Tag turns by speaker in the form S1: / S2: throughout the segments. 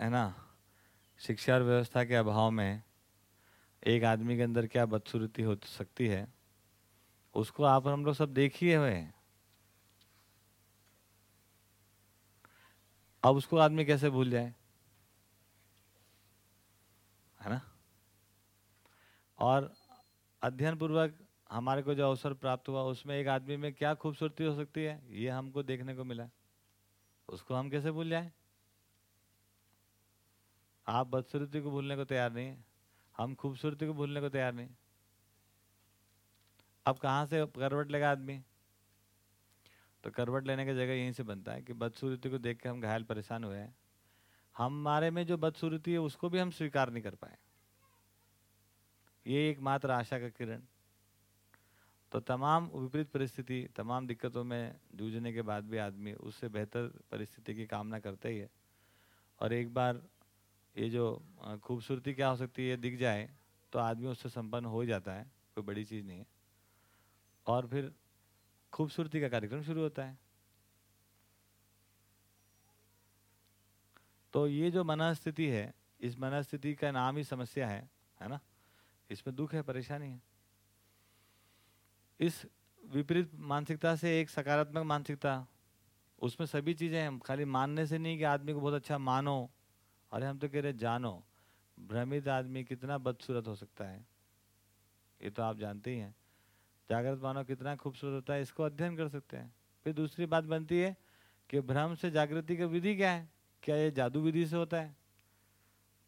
S1: है ना? शिक्षा और व्यवस्था के अभाव में एक आदमी के अंदर क्या बदसूरती हो सकती है? उसको आप हम लोग सब देखिए हुए हैं। अब उसको आदमी कैसे भूल जाए? है ना? और अध्ययन पूर्वक हमारे को जो अवसर प्राप्त हुआ, उसमें एक आदमी में क्या खूबसूरती हो सकती है? ये हमको देखने को मिला। उसको हम कैसे भूल जाए? आप बदसूरती को भूलने को तैयार नहीं हम खूबसूरती को भूलने को तैयार नहीं अब कहाँ से करवट लेगा आदमी? तो करवट लेने की जगह यहीं से बनता है कि बदसूरती को देख के हम घायल परेशान हुए हैं। हमारे में जो बदसूरती है, उसको भी हम स्वीकार नहीं कर पाए। ये एकमात्र आशा का किरण। तो तमाम विपरीत परिस्थिति, तमाम दिक्कतों में जूझने के बाद भी आदमी उससे बेहतर परिस्थिति की कामना करते ही है। और एक बार ये जो खूबसूरती क्या हो सकती है दिख जाए तो आदमी उससे संपन्न हो जाता है, कोई बड़ी चीज़ नहीं है। और फिर खूबसूरती का कार्यक्रम शुरू होता है। तो ये जो मनस्थिति है, इस मनस्थिति का नाम ही समस्या है है ना? इसमें दुख है, परेशानी है। इस विपरीत मानसिकता से एक सकारात्मक मानसिकता, उसमें सभी चीज़ें हैं, खाली मानने से नहीं कि आदमी को बहुत अच्छा मानो अरे हम तो कह रहे, जानो, भ्रमित आदमी कितना बदसूरत हो सकता है? ये तो आप जानते ही हैं। जागृत मानव कितना खूबसूरत होता है, इसको अध्ययन कर सकते हैं। फिर दूसरी बात बनती है कि भ्रम से जागृति की विधि क्या है? क्या ये जादू विधि से होता है?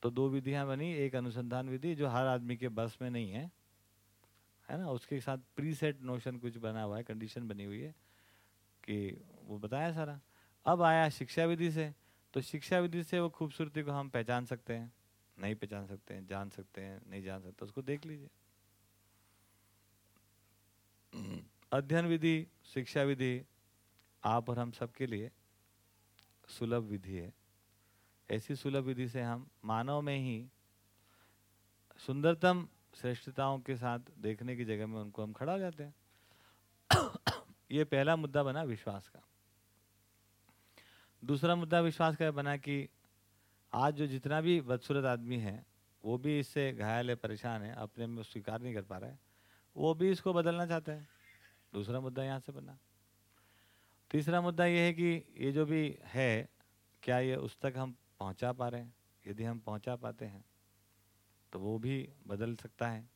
S1: तो दो विधियाँ बनी, एक अनुसंधान विधि, जो हर आदमी के बस में नहीं है है ना? उसके साथ प्री सेट नोशन कुछ बना हुआ है, कंडीशन बनी हुई है कि वो बताया सारा। अब आया शिक्षा विधि से। तो शिक्षा विधि से वो खूबसूरती को हम पहचान सकते हैं, नहीं पहचान सकते हैं, जान सकते हैं, नहीं जान सकते, उसको देख लीजिए। अध्ययन विधि, शिक्षा विधि, आप और हम सबके लिए सुलभ विधि है। ऐसी सुलभ विधि से हम मानव में ही सुंदरतम श्रेष्ठताओं के साथ देखने की जगह में उनको हम खड़ा हो जाते हैं। ये पहला मुद्दा बना विश्वास का। दूसरा मुद्दा विश्वास का बना कि आज जो जितना भी बदसूरत आदमी है, वो भी इससे घायल है, परेशान है, अपने में स्वीकार नहीं कर पा रहा है, वो भी इसको बदलना चाहता है। दूसरा मुद्दा यहाँ से बना। तीसरा मुद्दा ये है कि ये जो भी है, क्या ये उस तक हम पहुँचा पा रहे हैं? यदि हम पहुँचा पाते हैं तो वो भी बदल सकता है।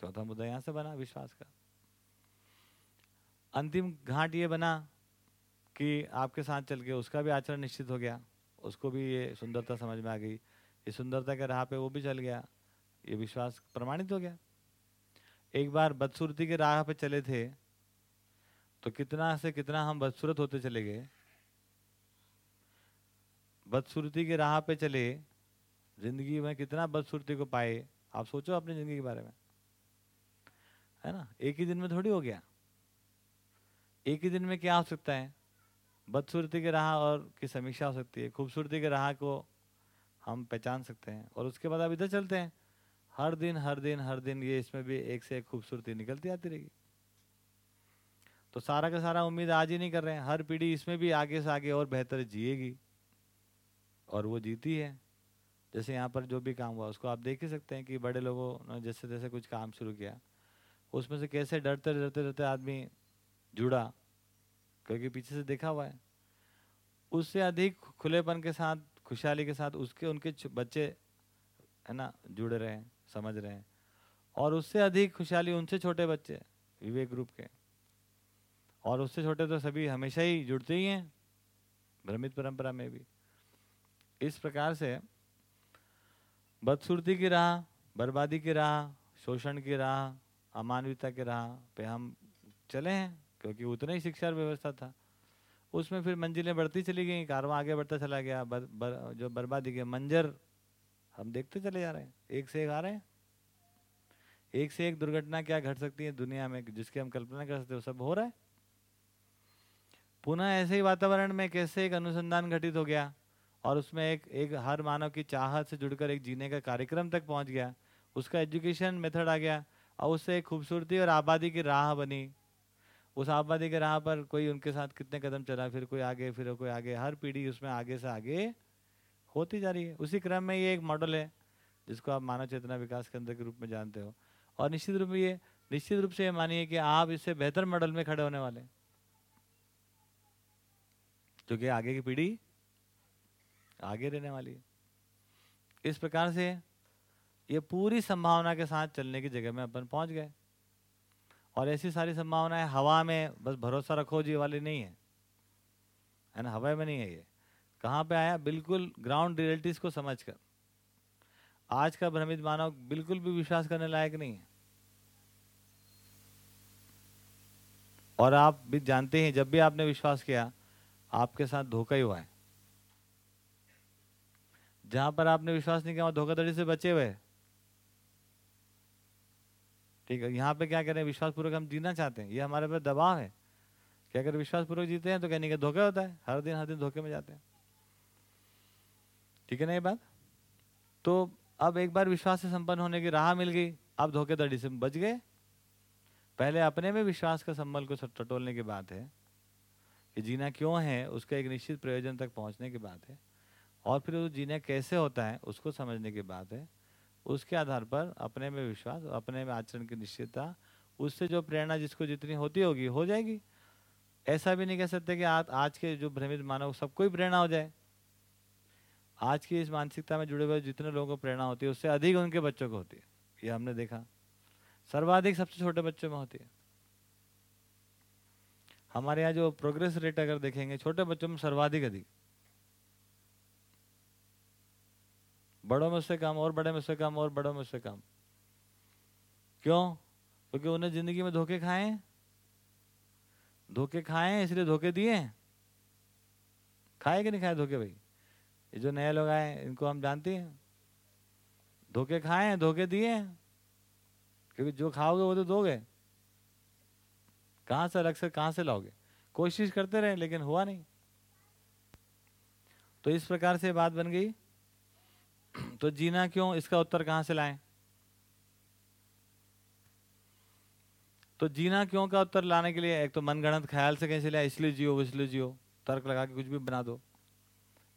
S1: चौथा मुद्दा यहाँ से बना विश्वास का। अंतिम घाट ये बना कि आपके साथ चल के उसका भी आचरण निश्चित हो गया, उसको भी ये सुंदरता समझ में आ गई। ये सुंदरता के राह पे वो भी चल गया, ये विश्वास प्रमाणित हो गया। एक बार बदसूरती के राह पे चले थे तो कितना से कितना हम बदसूरत होते चले गए। बदसूरती के राह पे चले, ज़िंदगी में कितना बदसूरती को पाए, आप सोचो अपनी ज़िंदगी के बारे में। है ना? एक ही दिन में थोड़ी हो गया। एक ही दिन में क्या हो सकता है? बदसूरती के राह और की समीक्षा हो सकती है, खूबसूरती के राह को हम पहचान सकते हैं। और उसके बाद आप इधर चलते हैं। हर दिन हर दिन हर दिन ये इसमें भी एक से एक खूबसूरती निकलती आती रहेगी। तो सारा का सारा उम्मीद आज ही नहीं कर रहे हैं। हर पीढ़ी इसमें भी आगे से आगे और बेहतर जिएगी। और वो जीती है। जैसे यहाँ पर जो भी काम हुआ, उसको आप देख ही सकते हैं कि बड़े लोगों ने जैसे जैसे कुछ काम शुरू किया, उसमें से कैसे डरते डरते डरते आदमी जुड़ा। क्योंकि पीछे से देखा हुआ है। उससे अधिक खुलेपन के साथ, खुशहाली के साथ उसके, उनके बच्चे, है ना, जुड़ रहे हैं, समझ रहे हैं। और उससे अधिक खुशहाली उनसे छोटे बच्चे, विवेक ग्रुप के। और उससे छोटे तो सभी हमेशा ही जुड़ते ही हैं, भ्रमित परंपरा में भी। इस प्रकार से बदसूरती की राह, बर्बादी की राह, शोषण की राह, अमानवीयता की राह पे हम चले हैं। क्योंकि उतना ही शिक्षा व्यवस्था था। उसमें फिर मंजिलें बढ़ती चली गई कारवा आगे बढ़ता चला गया बर, बर, जो बर्बादी के मंजर हम देखते चले जा रहे हैं। एक से एक आ रहे हैं। एक से एक दुर्घटना क्या घट सकती है दुनिया में जिसकी हम कल्पना कर सकते हो सब हो रहा है। पुनः ऐसे ही वातावरण में कैसे एक अनुसंधान घटित हो गया और उसमें एक एक हर मानव की चाहत से जुड़कर एक जीने का कार्यक्रम तक पहुँच गया उसका एजुकेशन मेथड आ गया और उससे एक खूबसूरती और आबादी की राह बनी। उस आबादी के राह पर कोई उनके साथ कितने कदम चला, फिर कोई आगे, फिर कोई आगे, हर पीढ़ी उसमें आगे से आगे होती जा रही है। उसी क्रम में ये एक मॉडल है, जिसको आप मानव चेतना विकास केंद्र के रूप में जानते हो। और निश्चित रूप में ये, निश्चित रूप से ये मानिए कि आप इससे बेहतर मॉडल में खड़े होने वाले क्योंकि आगे की पीढ़ी आगे रहने वाली है। इस प्रकार से ये पूरी संभावना के साथ चलने की जगह में अपन पहुँच गए। और ऐसी सारी संभावनाएँ हवा में, बस भरोसा रखो जी वाली नहीं है। है ना? हवा में नहीं है ये। कहाँ पे आया? बिल्कुल ग्राउंड रियलिटीज को समझकर। आज का भ्रमित मानव बिल्कुल भी विश्वास करने लायक नहीं है। और आप भी जानते हैं, जब भी आपने विश्वास किया, आपके साथ धोखा ही हुआ है। जहाँ पर आपने विश्वास नहीं किया, वहाँ धोखाधड़ी से बचे हुए ठीक है? यहाँ पे क्या करें? विश्वास पूर्वक हम जीना चाहते हैं। ये हमारे पर दबाव है। कि अगर विश्वास पूर्वक जीते हैं तो कहने का धोखा होता है। हर दिन हर दिन धोखे में जाते हैं। ठीक है ना ये बात? तो अब एक बार विश्वास से संपन्न होने की राह मिल गई। अब धोखेधड़ी से बच गए। पहले अपने में विश्वास का संबल को टटोलने की बात है। कि जीना क्यों है, उसका एक निश्चित प्रयोजन तक पहुँचने की बात है। और फिर वो जीना कैसे होता है, उसको समझने की बात है। उसके आधार पर अपने में विश्वास, अपने में आचरण की निश्चितता उससे जो प्रेरणा जिसको जितनी होती होगी, हो जाएगी। ऐसा भी नहीं कह सकते कि आज आज के जो भ्रमित मानव, सबको ही प्रेरणा हो जाए। आज की इस मानसिकता में जुड़े हुए जितने लोगों को प्रेरणा होती है, उससे अधिक उनके बच्चों को होती है। ये हमने देखा। सर्वाधिक सबसे छोटे बच्चों में होती है। हमारे यहाँ जो प्रोग्रेस रेट अगर देखेंगे, छोटे बच्चों में सर्वाधिक अधिक। बड़ों में से कम और बड़े में से कम और बड़ों में से कम। क्यों? क्योंकि तो उन्हें ज़िंदगी में धोखे खाए धोखे खाए इसलिए धोखे दिए खाए कि नहीं खाए धोखे भाई? ये जो नए लोग आए, इनको हम जानते हैं। धोखे खाए हैं, धोखे दिए हैं। क्योंकि जो खाओगे, वो तो दोगे। कहाँ से अलग से, कहाँ से लाओगे? कोशिश करते रहे, लेकिन हुआ नहीं। तो इस प्रकार से बात बन गई। तो जीना क्यों? इसका उत्तर कहाँ से लाएँ? तो जीना क्यों का उत्तर लाने के लिए? एक तो मनगणत ख्याल से कैसे लिया इसलिए जियो इसलिए जियो। तर्क लगा के कुछ भी बना दो।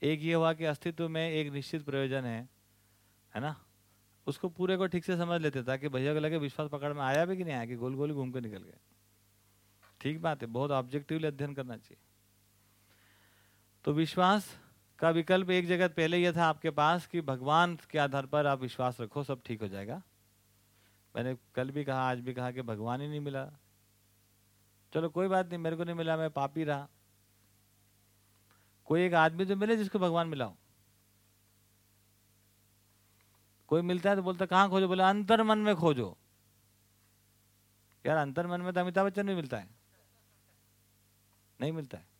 S1: एक ये हुआ कि अस्तित्व में एक निश्चित प्रयोजन है है ना? उसको पूरे को ठीक से समझ लेते ताकि भैया को लगे विश्वास पकड़ में आया भी कि नहीं आया, कि गोल गोल घूम के निकल गए। ठीक बात है, बहुत ऑब्जेक्टिवली अध्ययन करना चाहिए। तो विश्वास का विकल्प एक जगह पहले यह था आपके पास कि भगवान के आधार पर आप विश्वास रखो, सब ठीक हो जाएगा। मैंने कल भी कहा, आज भी कहा कि भगवान ही नहीं मिला। चलो कोई बात नहीं, मेरे को नहीं मिला, मैं पापी रहा। कोई एक आदमी तो मिले जिसको भगवान मिला कोई मिलता है तो बोलता, कहाँ खोजो? बोले, अंतर मन में खोजो। यार, अंतर मन में तो अमिताभ बच्चन भी मिलता है। नहीं मिलता है।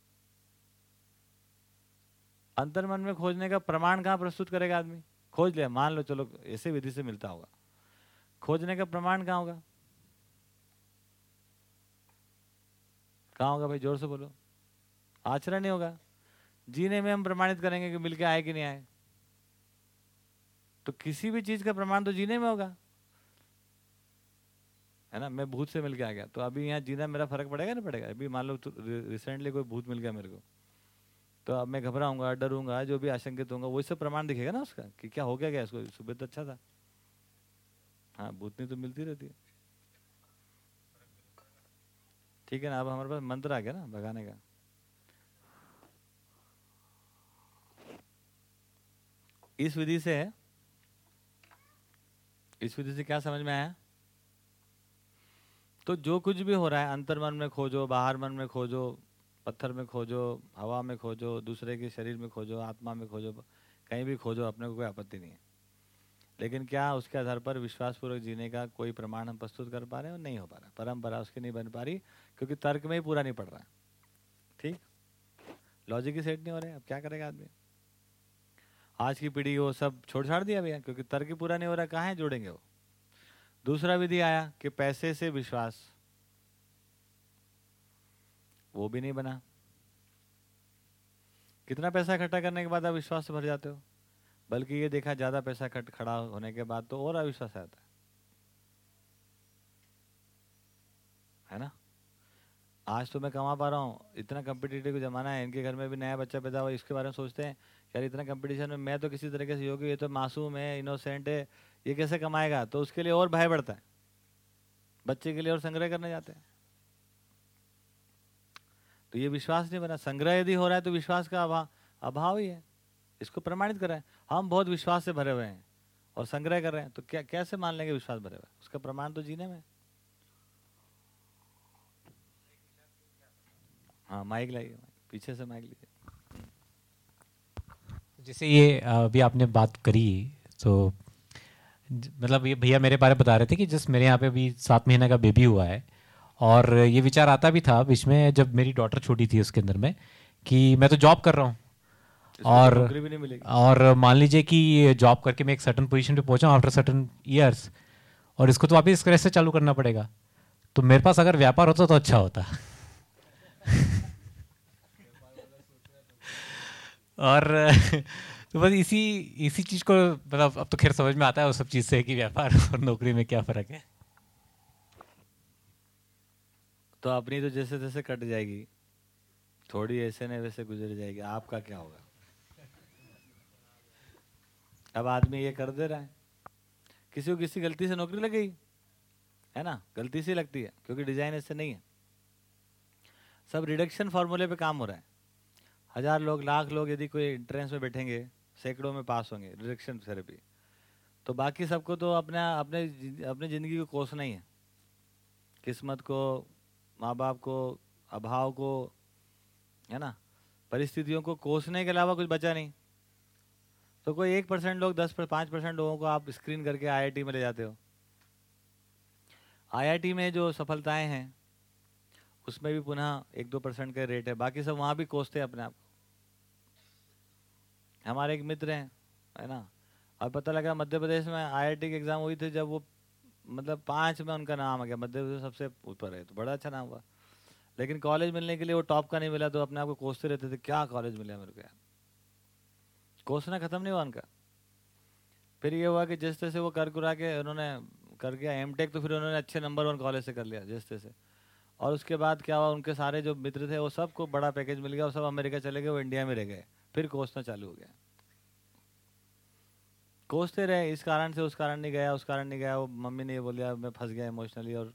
S1: अंतर मन में खोजने का प्रमाण कहाँ प्रस्तुत करेगा आदमी? खोज लिया मान लो, चलो, ऐसे विधि से मिलता होगा। खोजने का प्रमाण कहाँ होगा? कहाँ होगा भाई? ज़ोर से बोलो। आचरण नहीं होगा। जीने में हम प्रमाणित करेंगे कि मिलके आए कि नहीं आए। तो किसी भी चीज़ का प्रमाण तो जीने में होगा। है ना? मैं भूत से मिल के आ गया। तो अभी यहाँ जीना मेरा फ़र्क पड़ेगा ना पड़ेगा? अभी मान लो रिसेंटली कोई भूत मिल गया मेरे को। तो अब मैं घबराऊँगा, डरूँगा, जो भी आशंकित होगा वही सब प्रमाण दिखेगा ना उसका, कि क्या हो गया क्या इसको? सुबह तो अच्छा था। हाँ भूतनी तो मिलती रहती है। ठीक है ना, अब हमारे पास मंत्र आ गया ना, भगाने का। इस विधि से, इस विधि से क्या समझ में आया? तो जो कुछ भी हो रहा है, अंतर मन में खोजो, बाहर मन में खोजो पत्थर में खोजो, हवा में खोजो, दूसरे के शरीर में खोजो, आत्मा में खोजो, कहीं भी खोजो, अपने को कोई आपत्ति नहीं है। लेकिन क्या उसके आधार पर विश्वासपूर्वक जीने का कोई प्रमाण हम प्रस्तुत कर पा रहे हैं? और नहीं हो पा रहा। परंपरा उसकी नहीं बन पा रही, क्योंकि तर्क में ही पूरा नहीं पड़ रहा ठीक? लॉजिक ही सेट नहीं हो रहे अब क्या करेगा आदमी? आज की पीढ़ी वो सब छोड़ छाड़ दिया भैया, क्योंकि तर्क ही पूरा नहीं हो रहा। कहाँ जोड़ेंगे वो। दूसरा विधि आया कि पैसे से विश्वास। वो भी नहीं बना। कितना पैसा इकट्ठा करने के बाद अविश्वास भर जाते हो? बल्कि ये देखा, ज़्यादा पैसा खट खड़ा होने के बाद तो और अविश्वास आता है। है ना? आज तो मैं कमा पा रहा हूँ। इतना कम्पिटेटिव जमाना है। इनके घर में भी नया बच्चा पैदा हुआ, इसके बारे में सोचते हैं, यार, इतना कंपटीशन में मैं तो किसी तरीके से योगी ये तो मासूम है इनोसेंट है, ये कैसे कमाएगा? तो उसके लिए और भय बढ़ता है। बच्चे के लिए और संग्रह करने जाते हैं। तो ये विश्वास नहीं बना। संग्रह यदि हो रहा है तो विश्वास का अभाव अभाव ही है। इसको प्रमाणित कर रहे हैं। हम बहुत विश्वास से भरे हुए हैं और संग्रह कर रहे हैं तो क्या, कैसे मान लेंगे विश्वास भरे हुए उसका प्रमाण तो जीने में। हाँ माइक लाइए पीछे से माइक लीजिए।
S2: जैसे ये अभी आपने बात करी तो मतलब ये भैया मेरे बारे बता रहे थे कि जस्ट मेरे यहाँ पे अभी सात महीने का बेबी हुआ है। और ये विचार आता भी था बीच में जब मेरी डॉटर छोटी थी उसके अंदर में कि मैं तो जॉब कर रहा हूँ। और और मान लीजिए कि जॉब करके मैं एक सर्टन पोजीशन पे पहुँचा आफ्टर सर्टन ईयर्स और इसको तो वापस तरह से चालू करना पड़ेगा? तो मेरे पास अगर व्यापार होता तो अच्छा होता। और तो बस इसी इसी चीज़ को मतलब अब तो खैर समझ में आता है उस सब चीज़ से कि व्यापार और नौकरी में क्या फ़र्क है।
S1: तो अपनी तो जैसे तैसे कट जाएगी। थोड़ी ऐसे न वैसे गुजर जाएगी। आपका क्या होगा? अब आदमी ये कर दे रहा है। किसी को किसी गलती से नौकरी लग गई है ना? गलती से लगती है, क्योंकि डिज़ाइन ऐसे नहीं है। सब रिडक्शन फॉर्मूले पे काम हो रहा है। हज़ार लोग, लाख लोग यदि कोई एंट्रेंस में बैठेंगे, सैकड़ों में पास होंगे रिडक्शन थेरेपी तो बाकी सबको तो अपना, अपने, अपनी ज़िंदगी को कोसना ही है। किस्मत को माँ बाप को, अभाव को, है ना? परिस्थितियों को कोसने के अलावा कुछ बचा नहीं। तो कोई एक परसेंट लोग, दस पर, पाँच परसेंट लोगों को आप स्क्रीन करके आईआईटी में ले जाते हो। आईआईटी में जो सफलताएँ हैं, उसमें भी पुनः एक दो परसेंट का रेट है। बाकी सब वहाँ भी कोसते हैं अपने आप हमारे एक मित्र हैं, है ना? और पता लगा मध्य प्रदेश में आईआईटी के एग्ज़ाम हुई थी जब वो मतलब पाँच में उनका नाम आ गया, मध्य प्रदेश सबसे ऊपर है तो बड़ा अच्छा नाम हुआ। लेकिन कॉलेज मिलने के लिए वो टॉप का नहीं मिला तो अपने आप को कोसते रहते थे, क्या कॉलेज मिला मेरे को यार? कोसना ख़त्म नहीं हुआ उनका। फिर ये हुआ कि जिस तरह से वो कर कुरा के उन्होंने कर गया एम तो फिर उन्होंने अच्छे नंबर वन कॉलेज से कर लिया, जिस तरह से। और उसके बाद क्या हुआ, उनके सारे जो मित्र थे, वो सबको बड़ा पैकेज मिल गया वो सब अमेरिका चले गए, वो इंडिया में रह गए, फिर कोसना चालू हो गया। कोसते रहे, इस कारण से, उस कारण नहीं गया, उस कारण नहीं गया, वो मम्मी ने ये बोल दिया, मैं फंस गया इमोशनली और,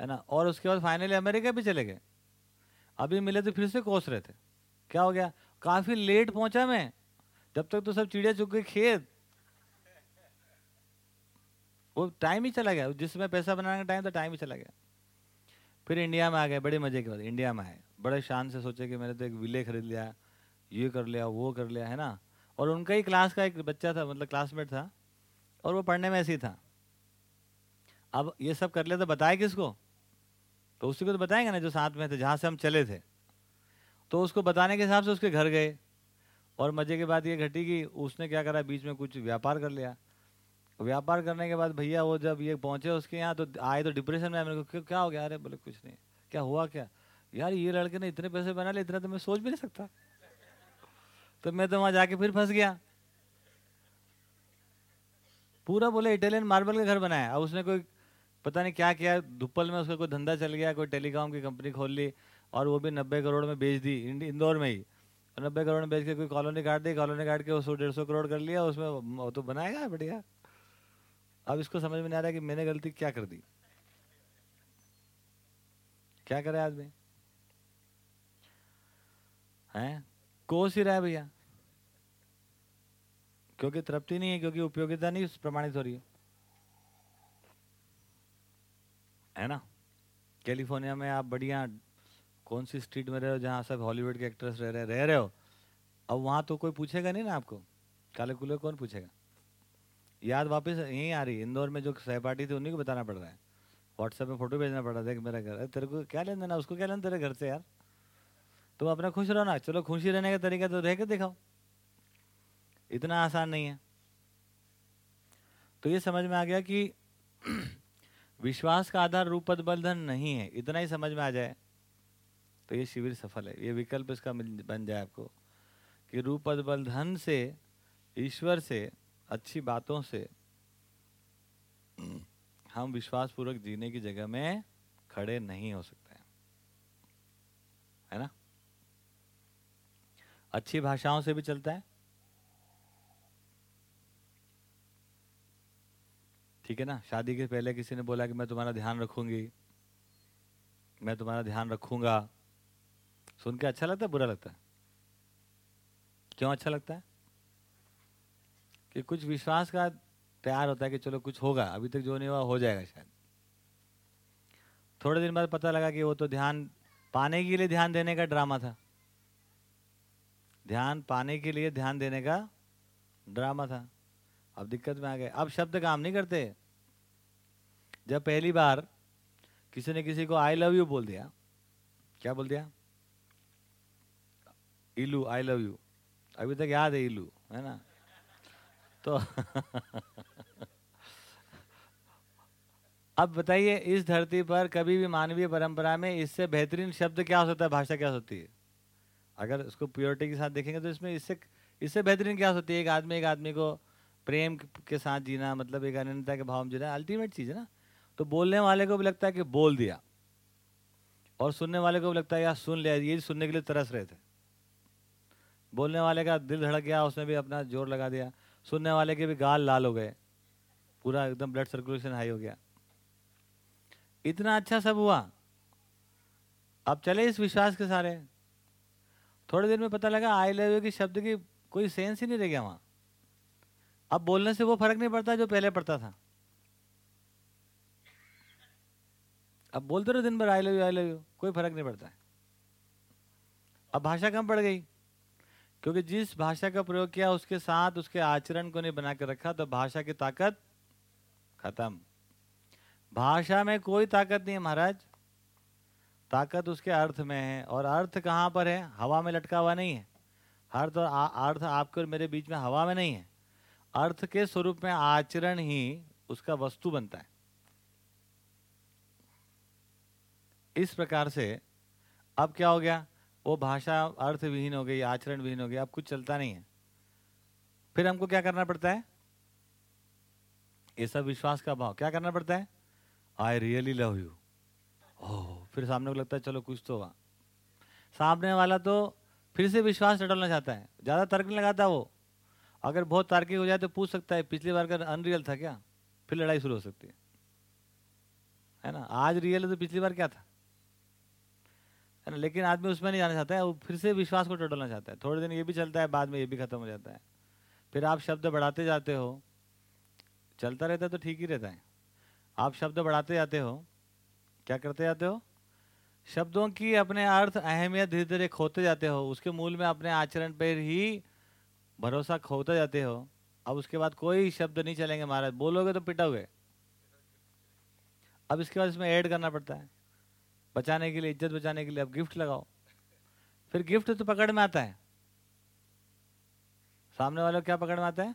S1: है ना? और उसके बाद फाइनली अमेरिका भी चले गए। अभी मिले तो फिर से कोस रहे थे। क्या हो गया? काफ़ी लेट पहुँचा मैं। जब तक तो सब चिड़िया चुक गई खेत। वो टाइम ही चला गया। जिसमें पैसा बनाने का टाइम था टाइम ही चला गया। फिर इंडिया में आ गए, बड़े मज़े के बाद। इंडिया में आए। बड़े शान से सोचे कि मैंने तो एक विले खरीद लिया, ये कर लिया, वो कर लिया, है ना? और उनका ही क्लास का एक बच्चा था मतलब क्लासमेट था, और वो पढ़ने में ऐसे ही था। अब ये सब कर लिया तो बताए किसको? तो उसी को तो बताएँगे ना जो साथ में थे, जहाँ से हम चले थे। तो उसको बताने के हिसाब से उसके घर गए, और मज़े के बाद ये घटी कि उसने क्या करा, बीच में कुछ व्यापार कर लिया। व्यापार करने के बाद भैया वो जब ये पहुँचे उसके यहाँ तो आए तो डिप्रेशन में मेरे को क्या हो गया? अरे, बोले, कुछ नहीं। क्या हुआ, क्या? यार, ये लड़के ने इतने पैसे बना लिए, इतना तो मैं सोच भी नहीं सकता। तो मैं तो वहाँ जाके फिर फंस गया। पूरा बोले इटालियन मार्बल का घर बनाया। अब उसने कोई पता नहीं क्या किया, धुप्पल में उसका कोई धंधा चल गया, कोई टेलीकॉम की कंपनी खोल ली और वो भी नब्बे करोड़ में बेच दी इंदौर में ही। नब्बे करोड़ में बेच के कोई कॉलोनी काट दी, कॉलोनी काट के वो सौ, डेढ़ सौ करोड़ कर लिया, उसमें वो तो बनाएगा, बढ़िया। अब इसको समझ में नहीं आ रहा कि मैंने गलती क्या कर दी। क्या करे आदमी? हैं? कोस ही रहा है भैया। क्योंकि तृप्ति नहीं है, क्योंकि उपयोगिता नहीं प्रमाणित हो रही है। है ना? कैलिफ़ोर्निया में आप बढ़िया, कौन सी स्ट्रीट में रहे हो जहाँ सब हॉलीवुड के एक्ट्रेस रह रहे रह रहे हो? अब वहाँ तो कोई पूछेगा नहीं ना आपको? काले कुले कौन पूछेगा? याद वापस यहीं आ रही इंदौर में जो सहपाठी थे, उन्हीं को बताना पड़ रहा है। व्हाट्सएप में फ़ोटो भेजना पड़ रहा है मेरा घर। तेरे को क्या लेना उसको क्या लेना तेरे घर से यार? तुम अपना खुश रहो ना। चलो खुशी रहने का तरीका तो रह के दिखाओ। इतना आसान नहीं है। तो ये समझ में आ गया कि विश्वास का आधार रूपद बलधन नहीं है। इतना ही समझ में आ जाए तो ये शिविर सफल है। ये विकल्प इसका बन जाए आपको कि रूपद बलधन से, ईश्वर से, अच्छी बातों से हम विश्वासपूर्वक जीने की जगह में खड़े नहीं हो सकते है ना? अच्छी भाषाओं से भी चलता है। ठीक है ना? शादी के पहले किसी ने बोला कि मैं तुम्हारा ध्यान रखूँगी। मैं तुम्हारा ध्यान रखूँगा। सुन के अच्छा लगता है, बुरा लगता है? क्यों अच्छा लगता है? कि कुछ विश्वास का तैयार होता है कि चलो कुछ होगा, अभी तक जो नहीं हुआ, हो जाएगा शायद। थोड़े दिन बाद पता लगा कि वो तो ध्यान पाने के लिए ध्यान देने का ड्रामा था। ध्यान पाने के लिए ध्यान देने का ड्रामा था। अब दिक्कत में आ गए। अब शब्द काम नहीं करते। जब पहली बार किसी ने किसी को आई लव यू बोल दिया, क्या बोल दिया? इलू आई लव यू अभी तक याद है इलू, है ना? तो अब बताइए, इस धरती पर कभी भी मानवीय परंपरा में इससे बेहतरीन शब्द क्या हो सकता है, भाषा क्या होती है? अगर उसको प्योरिटी के साथ देखेंगे तो इसमें इससे इससे बेहतरीन क्या होती है? एक आदमी एक आदमी को प्रेम के साथ जीना मतलब एक अनन्यता के भाव में जीना अल्टीमेट चीज़ है ना? तो बोलने वाले को भी लगता है कि बोल दिया। और सुनने वाले को भी लगता है, यार, सुन लिया, ये सुनने के लिए तरस रहे थे। बोलने वाले का दिल धड़क गया, उसने भी अपना ज़ोर लगा दिया। सुनने वाले के भी गाल लाल हो गए। पूरा एकदम ब्लड सर्कुलेशन हाई हो गया। इतना अच्छा सब हुआ। अब चले इस विश्वास के सारे। थोड़े दिन में पता लगा आई लव यू की शब्द की कोई सेंस ही नहीं रह गया वहाँ। अब बोलने से वो फ़र्क नहीं पड़ता जो पहले पड़ता था। अब बोलते रहो दिन भर I love you I love you कोई फ़र्क नहीं पड़ता। है अब भाषा कम पड़ गई। क्योंकि जिस भाषा का प्रयोग किया, उसके साथ उसके आचरण को नहीं बना रखा तो भाषा की ताकत खत्म। भाषा में कोई ताकत नहीं है, महाराज। ताकत उसके अर्थ में है, और अर्थ कहाँ पर है? हवा में लटका हुआ नहीं है। हर तो अर्थ आपके और मेरे बीच में हवा में नहीं है। अर्थ के स्वरूप में आचरण ही उसका वस्तु बनता है। इस प्रकार से अब क्या हो गया? वो भाषा अर्थ विहीन हो गई आचरण विहीन हो गया अब कुछ चलता नहीं है। फिर हमको क्या करना पड़ता है? ये सब विश्वास का भाव क्या करना पड़ता है? I really love you oh, फिर सामने को लगता है, चलो कुछ तो हुआ। सामने वाला तो फिर से विश्वास टटोलना चाहता है। ज़्यादा तर्क नहीं लगाता वो। अगर बहुत तार्किक हो जाए तो पूछ सकता है, पिछली बार का अनरियल था क्या? फिर लड़ाई शुरू हो सकती है। है ना? आज रियल है तो पिछली बार क्या था? है ना? लेकिन आदमी उसमें नहीं जाना चाहता है, वो फिर से विश्वास को टटोलना चाहता है। थोड़े दिन ये भी चलता है, बाद में ये भी खत्म हो जाता है। फिर आप शब्द बढ़ाते जाते हो, चलता रहता है तो ठीक ही रहता है। आप शब्द बढ़ाते जाते हो, क्या करते जाते हो? शब्दों की अपने अर्थ, अहमियत धीरे धीरे खोते जाते हो। उसके मूल में अपने आचरण पर ही भरोसा खोते जाते हो, अब उसके बाद कोई शब्द नहीं चलेंगे महाराज। बोलोगे तो पिटोगे अब इसके बाद इसमें ऐड करना पड़ता है। बचाने के लिए, इज़्ज़त बचाने के लिए अब गिफ्ट लगाओ। फिर गिफ्ट तो पकड़ में आता है। सामने वाले क्या पकड़ में आता है?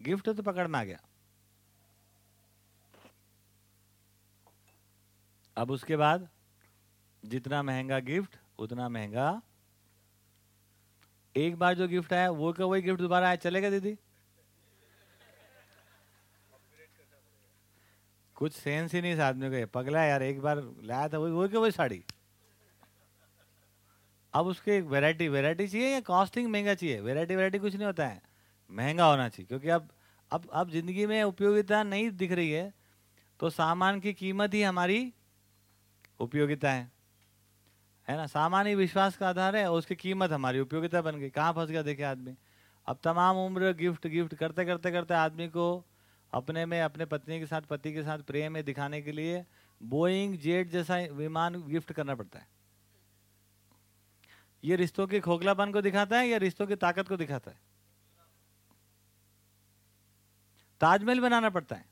S1: गिफ्ट तो पकड़ में आ गया। अब उसके बाद जितना महँगा गिफ्ट उतना महँगा एक बार जो गिफ्ट आया, वो का वही गिफ्ट दोबारा आया, चलेगा दीदी? कुछ सेंस ही नहीं इस आदमी को पगला यार, एक बार लाया था वही वही के वही साड़ी? अब उसके वैरायटी वैरायटी चाहिए या कॉस्टिंग महँगा चाहिए? वैरायटी वैरायटी कुछ नहीं होता है। महँगा होना चाहिए, क्योंकि अब अब अब ज़िंदगी में उपयोगिता नहीं दिख रही है तो सामान की कीमत ही हमारी उपयोगिता है। है ना? सामान्य विश्वास का आधार है उसकी कीमत हमारी उपयोगिता बन गई। कहाँ फंस गया देखे आदमी। अब तमाम उम्र गिफ्ट गिफ्ट करते करते करते आदमी को अपने में, अपने पत्नी के साथ, पति के साथ प्रेम में दिखाने के लिए बोइंग जेट जैसा विमान गिफ्ट करना पड़ता है। ये रिश्तों के खोखलापन को दिखाता है या रिश्तों की ताकत को दिखाता है? ताजमहल बनाना पड़ता है।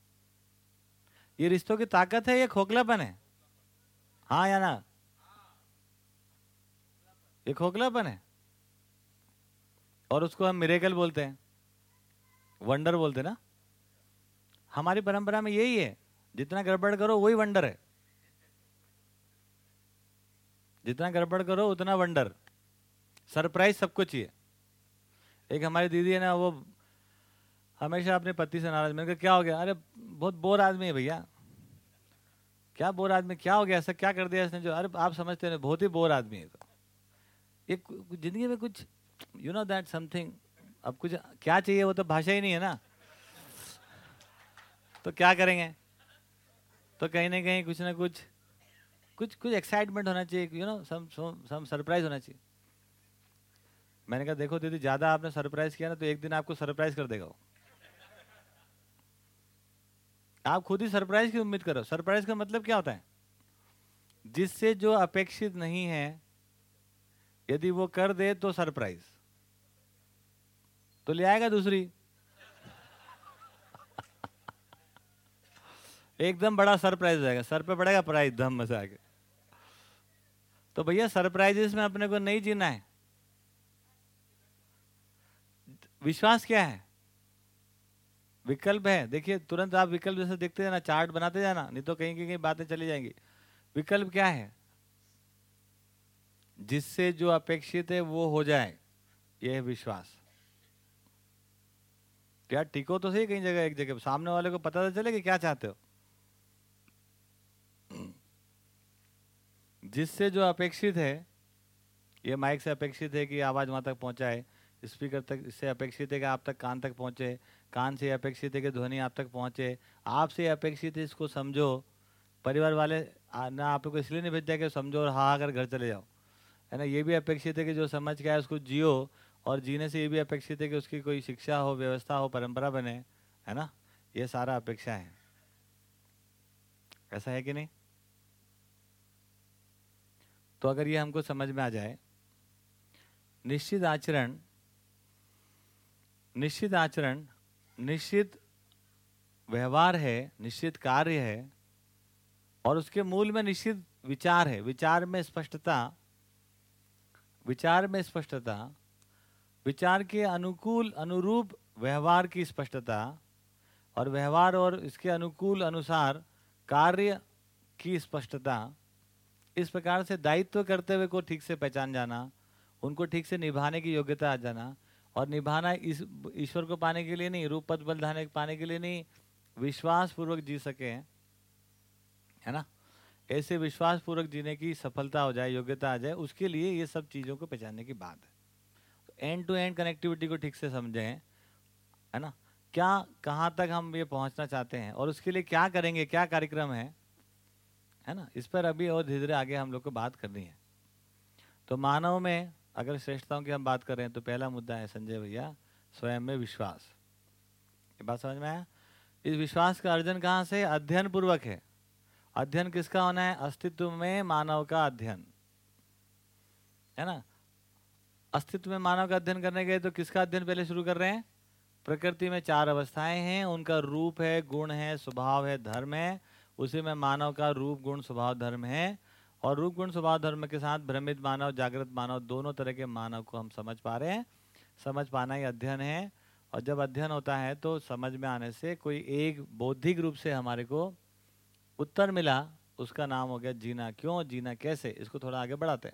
S1: ये रिश्तों की ताकत है या खोखलापन है? हाँ या ना? ये खोखलापन है। और उसको हम मिरेकल बोलते हैं। वंडर बोलते हैं ना? हमारी परंपरा में यही है। जितना गड़बड़ करो, वही वंडर है। जितना गड़बड़ करो, उतना वंडर सरप्राइज़ सबको चाहिए एक हमारी दीदी है ना, वो हमेशा अपने पति से नाराज़। मैंने कहा, क्या हो गया? अरे, बहुत बोर आदमी है भैया। क्या बोर आदमी? क्या हो गया? ऐसा क्या कर दिया इसने जो? अरे, आप समझते हैं बहुत ही बोर आदमी है तो। ये ज़िंदगी में कुछ यू नो दैट समथिंग अब कुछ क्या चाहिए वो तो भाषा ही नहीं है ना। तो क्या करेंगे? तो कहीं ना कहीं कुछ ना कुछ कुछ कुछ एक्साइटमेंट होना चाहिए you know some some surprise होना चाहिए। मैंने कहा, देखो दीदी, ज़्यादा आपने सरप्राइज़ किया ना तो एक दिन आपको सरप्राइज़ कर देगा वो। आप खुद ही सरप्राइज़ की उम्मीद करो। सरप्राइज़ का मतलब क्या होता है? जिससे जो अपेक्षित नहीं है यदि वो कर दे तो सरप्राइज़। तो ले आएगा दूसरी। एकदम बड़ा सरप्राइज़ जाएगा सर पे पड़ेगा प्राइज धम से आके तो भैया, सरप्राइजेस में अपने को नहीं जीना है। विश्वास क्या है? विकल्प है। देखिए, तुरंत आप विकल्प जैसे देखते जाना, चार्ट बनाते जाना, नहीं तो कहीं कहीं बातें चली जाएँगी। विकल्प क्या है? जिससे जो अपेक्षित है वो हो जाए, यह विश्वास। क्या टिको तो सही कहीं जगह एक जगह, सामने वाले को पता तो चले कि क्या चाहते हो? जिससे जो अपेक्षित है, ये माइक से अपेक्षित है कि आवाज़ वहाँ तक पहुँचाए, स्पीकर तक, इससे अपेक्षित है कि आप तक कान तक पहुँचे, कान से अपेक्षित है कि ध्वनि आप तक पहुँचे आपसे अपेक्षित है इसको समझो, परिवार वाले ना आपको इसलिए नहीं भेजते कि समझो और हाँ कर घर चले जाओ। है ना? ये भी अपेक्षित है कि जो समझ के आए उसको जियो और जीने से ये भी अपेक्षित है कि उसकी कोई शिक्षा हो, व्यवस्था हो, परंपरा बने, है ना? ये सारा अपेक्षा है। ऐसा है कि नहीं? तो अगर ये हमको समझ में आ जाए, निश्चित आचरण निश्चित आचरण, निश्चित व्यवहार है, निश्चित कार्य है, और उसके मूल में निश्चित विचार है, विचार में स्पष्टता विचार में स्पष्टता, विचार के अनुकूल, अनुरूप व्यवहार की स्पष्टता और व्यवहार और इसके अनुकूल अनुसार कार्य की स्पष्टता, इस प्रकार से दायित्व करते हुए को ठीक से पहचान जाना, उनको ठीक से निभाने की योग्यता आ जाना और निभाना इस, ईश्वर को पाने के लिए नहीं, रूप पद बल धाने पाने के लिए नहीं विश्वास पूर्वक जी सके, है ना? ऐसे विश्वास पूर्वक जीने की सफलता हो जाए, योग्यता आ जाए, उसके लिए ये सब चीज़ों को पहचानने की बात है। एंड टू एंड कनेक्टिविटी को ठीक से समझें, है ना? क्या, कहाँ तक हम ये पहुँचना चाहते हैं और उसके लिए क्या करेंगे, क्या कार्यक्रम है है ना? इस पर अभी और धीरे धीरे आगे हम लोग को बात करनी है। तो मानव में अगर श्रेष्ठताओं की हम बात करें तो पहला मुद्दा है संजय भैया, स्वयं में विश्वास। ये बात समझ में आया? इस विश्वास का अर्जन कहाँ से? अध्ययन पूर्वक है। अध्ययन किसका होना है? अस्तित्व में मानव का अध्ययन। है ना? अस्तित्व में मानव का अध्ययन करने गए तो किसका अध्ययन पहले शुरू कर रहे हैं? प्रकृति में चार अवस्थाएँ हैं, उनका रूप है, गुण है, स्वभाव है, धर्म है। उसी में मानव का रूप, गुण, स्वभाव, धर्म है। और रूप, गुण, स्वभाव, धर्म के साथ भ्रमित मानव, जागृत मानव दोनों तरह के मानव को हम समझ पा रहे हैं। समझ पाना ही अध्ययन है। और जब अध्ययन होता है तो समझ में आने से कोई एक बौद्धिक रूप से हमारे को उत्तर मिला, उसका नाम हो गया जीना। क्यों? जीना कैसे? इसको थोड़ा आगे बढ़ाते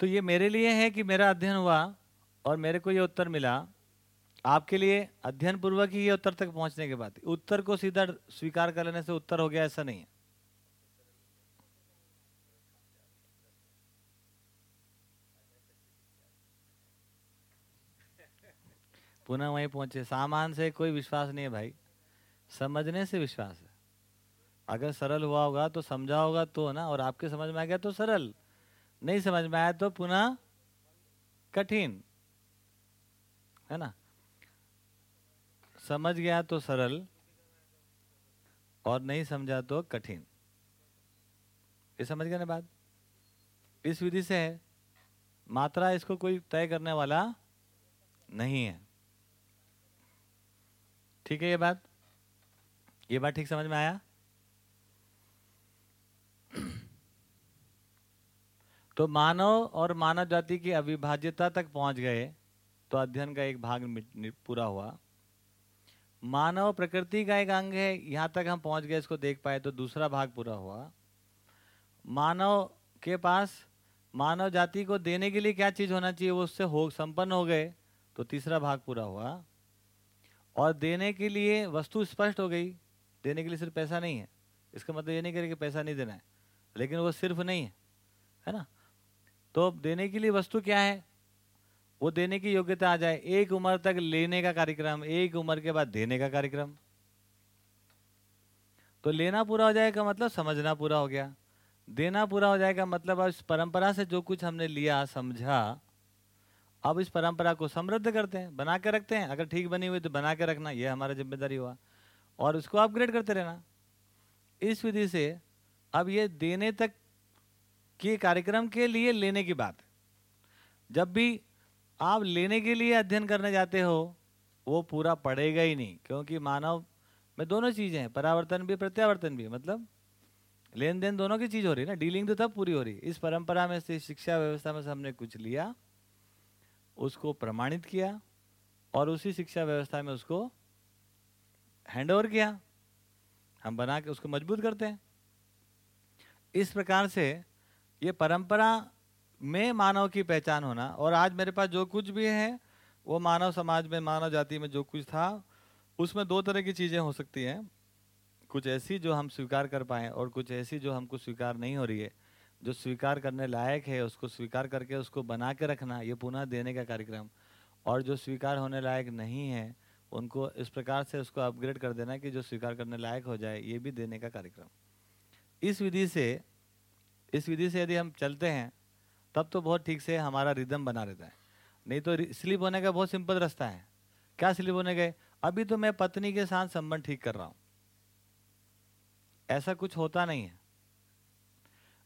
S1: तो ये मेरे लिए है कि मेरा अध्ययन हुआ और मेरे को ये उत्तर मिला। आपके लिए अध्ययन पूर्वक ही ये उत्तर तक पहुँचने के बाद। उत्तर को सीधा स्वीकार कर लेने से उत्तर हो गया, ऐसा नहीं है। पुनः वहीं पहुँचे। सामान से कोई विश्वास नहीं है भाई। समझने से विश्वास है। अगर सरल हुआ होगा तो समझा होगा तो ना, और आपके समझ में आ गया तो सरल। नहीं समझ में आया तो पुनः कठिन। है ना? समझ गया तो सरल, और नहीं समझा तो कठिन। ये समझ गया ना बात? इस विधि से है। मात्रा इसको कोई तय करने वाला नहीं है। ठीक है ये बात? ये बात ठीक समझ में आया? तो मानव और मानव जाति की अविभाज्यता तक पहुँच गए तो अध्ययन का एक भाग पूरा हुआ। मानव प्रकृति का एक अंग है, यहाँ तक हम पहुँच गए, इसको देख पाए तो दूसरा भाग पूरा हुआ। मानव के पास, मानव जाति को देने के लिए क्या चीज़ होना चाहिए, वो उससे हो, संपन्न हो गए तो तीसरा भाग पूरा हुआ। और देने के लिए वस्तु स्पष्ट हो गई देने के लिए सिर्फ़ पैसा नहीं है। इसका मतलब ये नहीं करे कि पैसा नहीं देना है, लेकिन वो सिर्फ़ नहीं है है ना? तो देने के लिए वस्तु क्या है? वो देने की योग्यता आ जाए। एक उम्र तक लेने का कार्यक्रम, एक उम्र के बाद देने का कार्यक्रम। तो लेना पूरा हो जाएगा मतलब समझना पूरा हो गया। देना पूरा हो जाएगा मतलब अब इस परंपरा से जो कुछ हमने लिया, समझा, अब इस परंपरा को समृद्ध करते हैं, बना के रखते हैं। अगर ठीक बनी हुई तो बना के रखना, यह हमारा ज़िम्मेदारी हुआ। और उसको अपग्रेड करते रहना। इस विधि से अब ये देने तक के कार्यक्रम के लिए लेने की बात। जब भी आप लेने के लिए अध्ययन करने जाते हो, वो पूरा पड़ेगा ही नहीं, क्योंकि मानव में दोनों चीज़ें हैं, परावर्तन भी, प्रत्यावर्तन भी मतलब लेन देन दोनों की चीज़ हो रही है ना, डीलिंग तो तब पूरी हो रही है। इस परंपरा में से, शिक्षा व्यवस्था में से हमने कुछ लिया, उसको प्रमाणित किया और उसी शिक्षा व्यवस्था में उसको हैंड ओवर किया। हम बना के उसको मज़बूत करते हैं। इस प्रकार से ये परंपरा में मानव की पहचान होना और आज मेरे पास जो कुछ भी है, वो मानव समाज में, मानव जाति में जो कुछ था, उसमें दो तरह की चीज़ें हो सकती हैं। कुछ ऐसी जो हम स्वीकार कर पाए और कुछ ऐसी जो हमको स्वीकार नहीं हो रही है। जो स्वीकार करने लायक है, उसको स्वीकार करके उसको बना के रखना, ये पुनः देने का कार्यक्रम। और जो स्वीकार होने लायक नहीं है उनको इस प्रकार से उसको अपग्रेड कर देना कि जो स्वीकार करने लायक हो जाए, ये भी देने का कार्यक्रम। इस विधि से, इस विधि से यदि हम चलते हैं, तब तो बहुत ठीक से हमारा रिदम बना रहता है। नहीं तो स्लिप होने का बहुत सिंपल रास्ता है। क्या स्लिप होने गए अभी तो मैं पत्नी के साथ संबंध ठीक कर रहा हूँ। ऐसा कुछ होता नहीं है।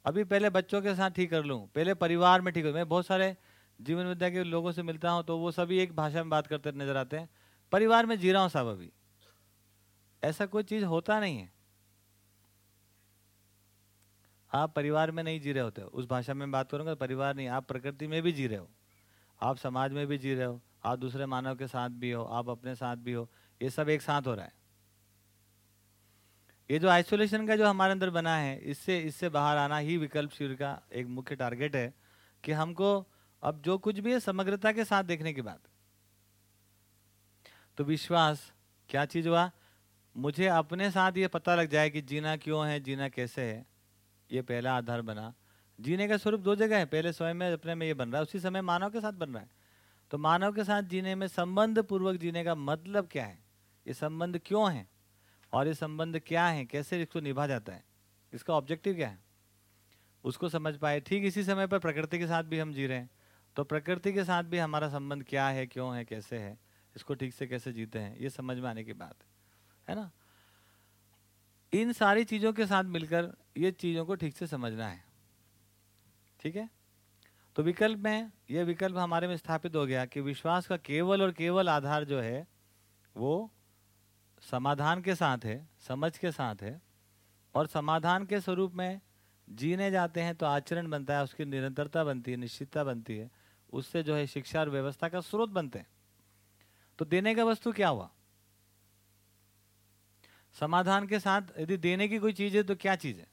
S1: अभी पहले बच्चों के साथ ठीक कर लूँ, पहले परिवार में ठीक हो, मैं बहुत सारे जीवन विद्या के लोगों से मिलता हूँ तो वो सभी एक भाषा में बात करते नज़र आते हैं। परिवार में जी रहा हूँ साहब अभी। ऐसा कोई चीज़ होता नहीं है। आप परिवार में नहीं जी रहे होते हो। उस भाषा में बात करूँगा, परिवार नहीं, आप प्रकृति में भी जी रहे हो। आप समाज में भी जी रहे हो, आप दूसरे मानव के साथ भी हो, आप अपने साथ भी हो, ये सब एक साथ हो रहा है। ये जो आइसोलेशन का जो हमारे अंदर बना है, इससे इससे बाहर आना ही विकल्प शिविर का एक मुख्य टारगेट है कि हमको अब जो कुछ भी है, समग्रता के साथ देखने की बात। तो विश्वास, क्या चीज़ हुआ? मुझे अपने साथ ये पता लग जाए कि जीना क्यों है, जीना कैसे है, ये पहला आधार बना। जीने का स्वरूप दो जगह है, पहले स्वयं में, अपने में ये बन रहा है, उसी समय मानव के साथ बन रहा है। तो मानव के साथ जीने में संबंध पूर्वक जीने का मतलब क्या है? ये संबंध क्यों है? और ये संबंध क्या है? कैसे इसको निभा जाता है? इसका ऑब्जेक्टिव क्या है? उसको समझ पाए। ठीक इसी समय पर प्रकृति के साथ भी हम जी रहे हैं। तो प्रकृति के साथ भी हमारा संबंध क्या है, क्यों है, कैसे है? इसको ठीक से कैसे जीते हैं, ये समझ में आने की बात है। ना? इन सारी चीज़ों के साथ मिलकर ये चीज़ों को ठीक से समझना है। ठीक है? तो विकल्प में यह विकल्प हमारे में स्थापित हो गया कि विश्वास का केवल और केवल आधार जो है, वो समाधान के साथ है, समझ के साथ है और समाधान के स्वरूप में जीने जाते हैं तो आचरण बनता है, उसकी निरंतरता बनती है, निश्चितता बनती है, उससे जो है शिक्षा और व्यवस्था का स्रोत बनते हैं। तो देने का वस्तु क्या हुआ? समाधान के साथ यदि देने की कोई चीज़ है तो क्या चीज़ है?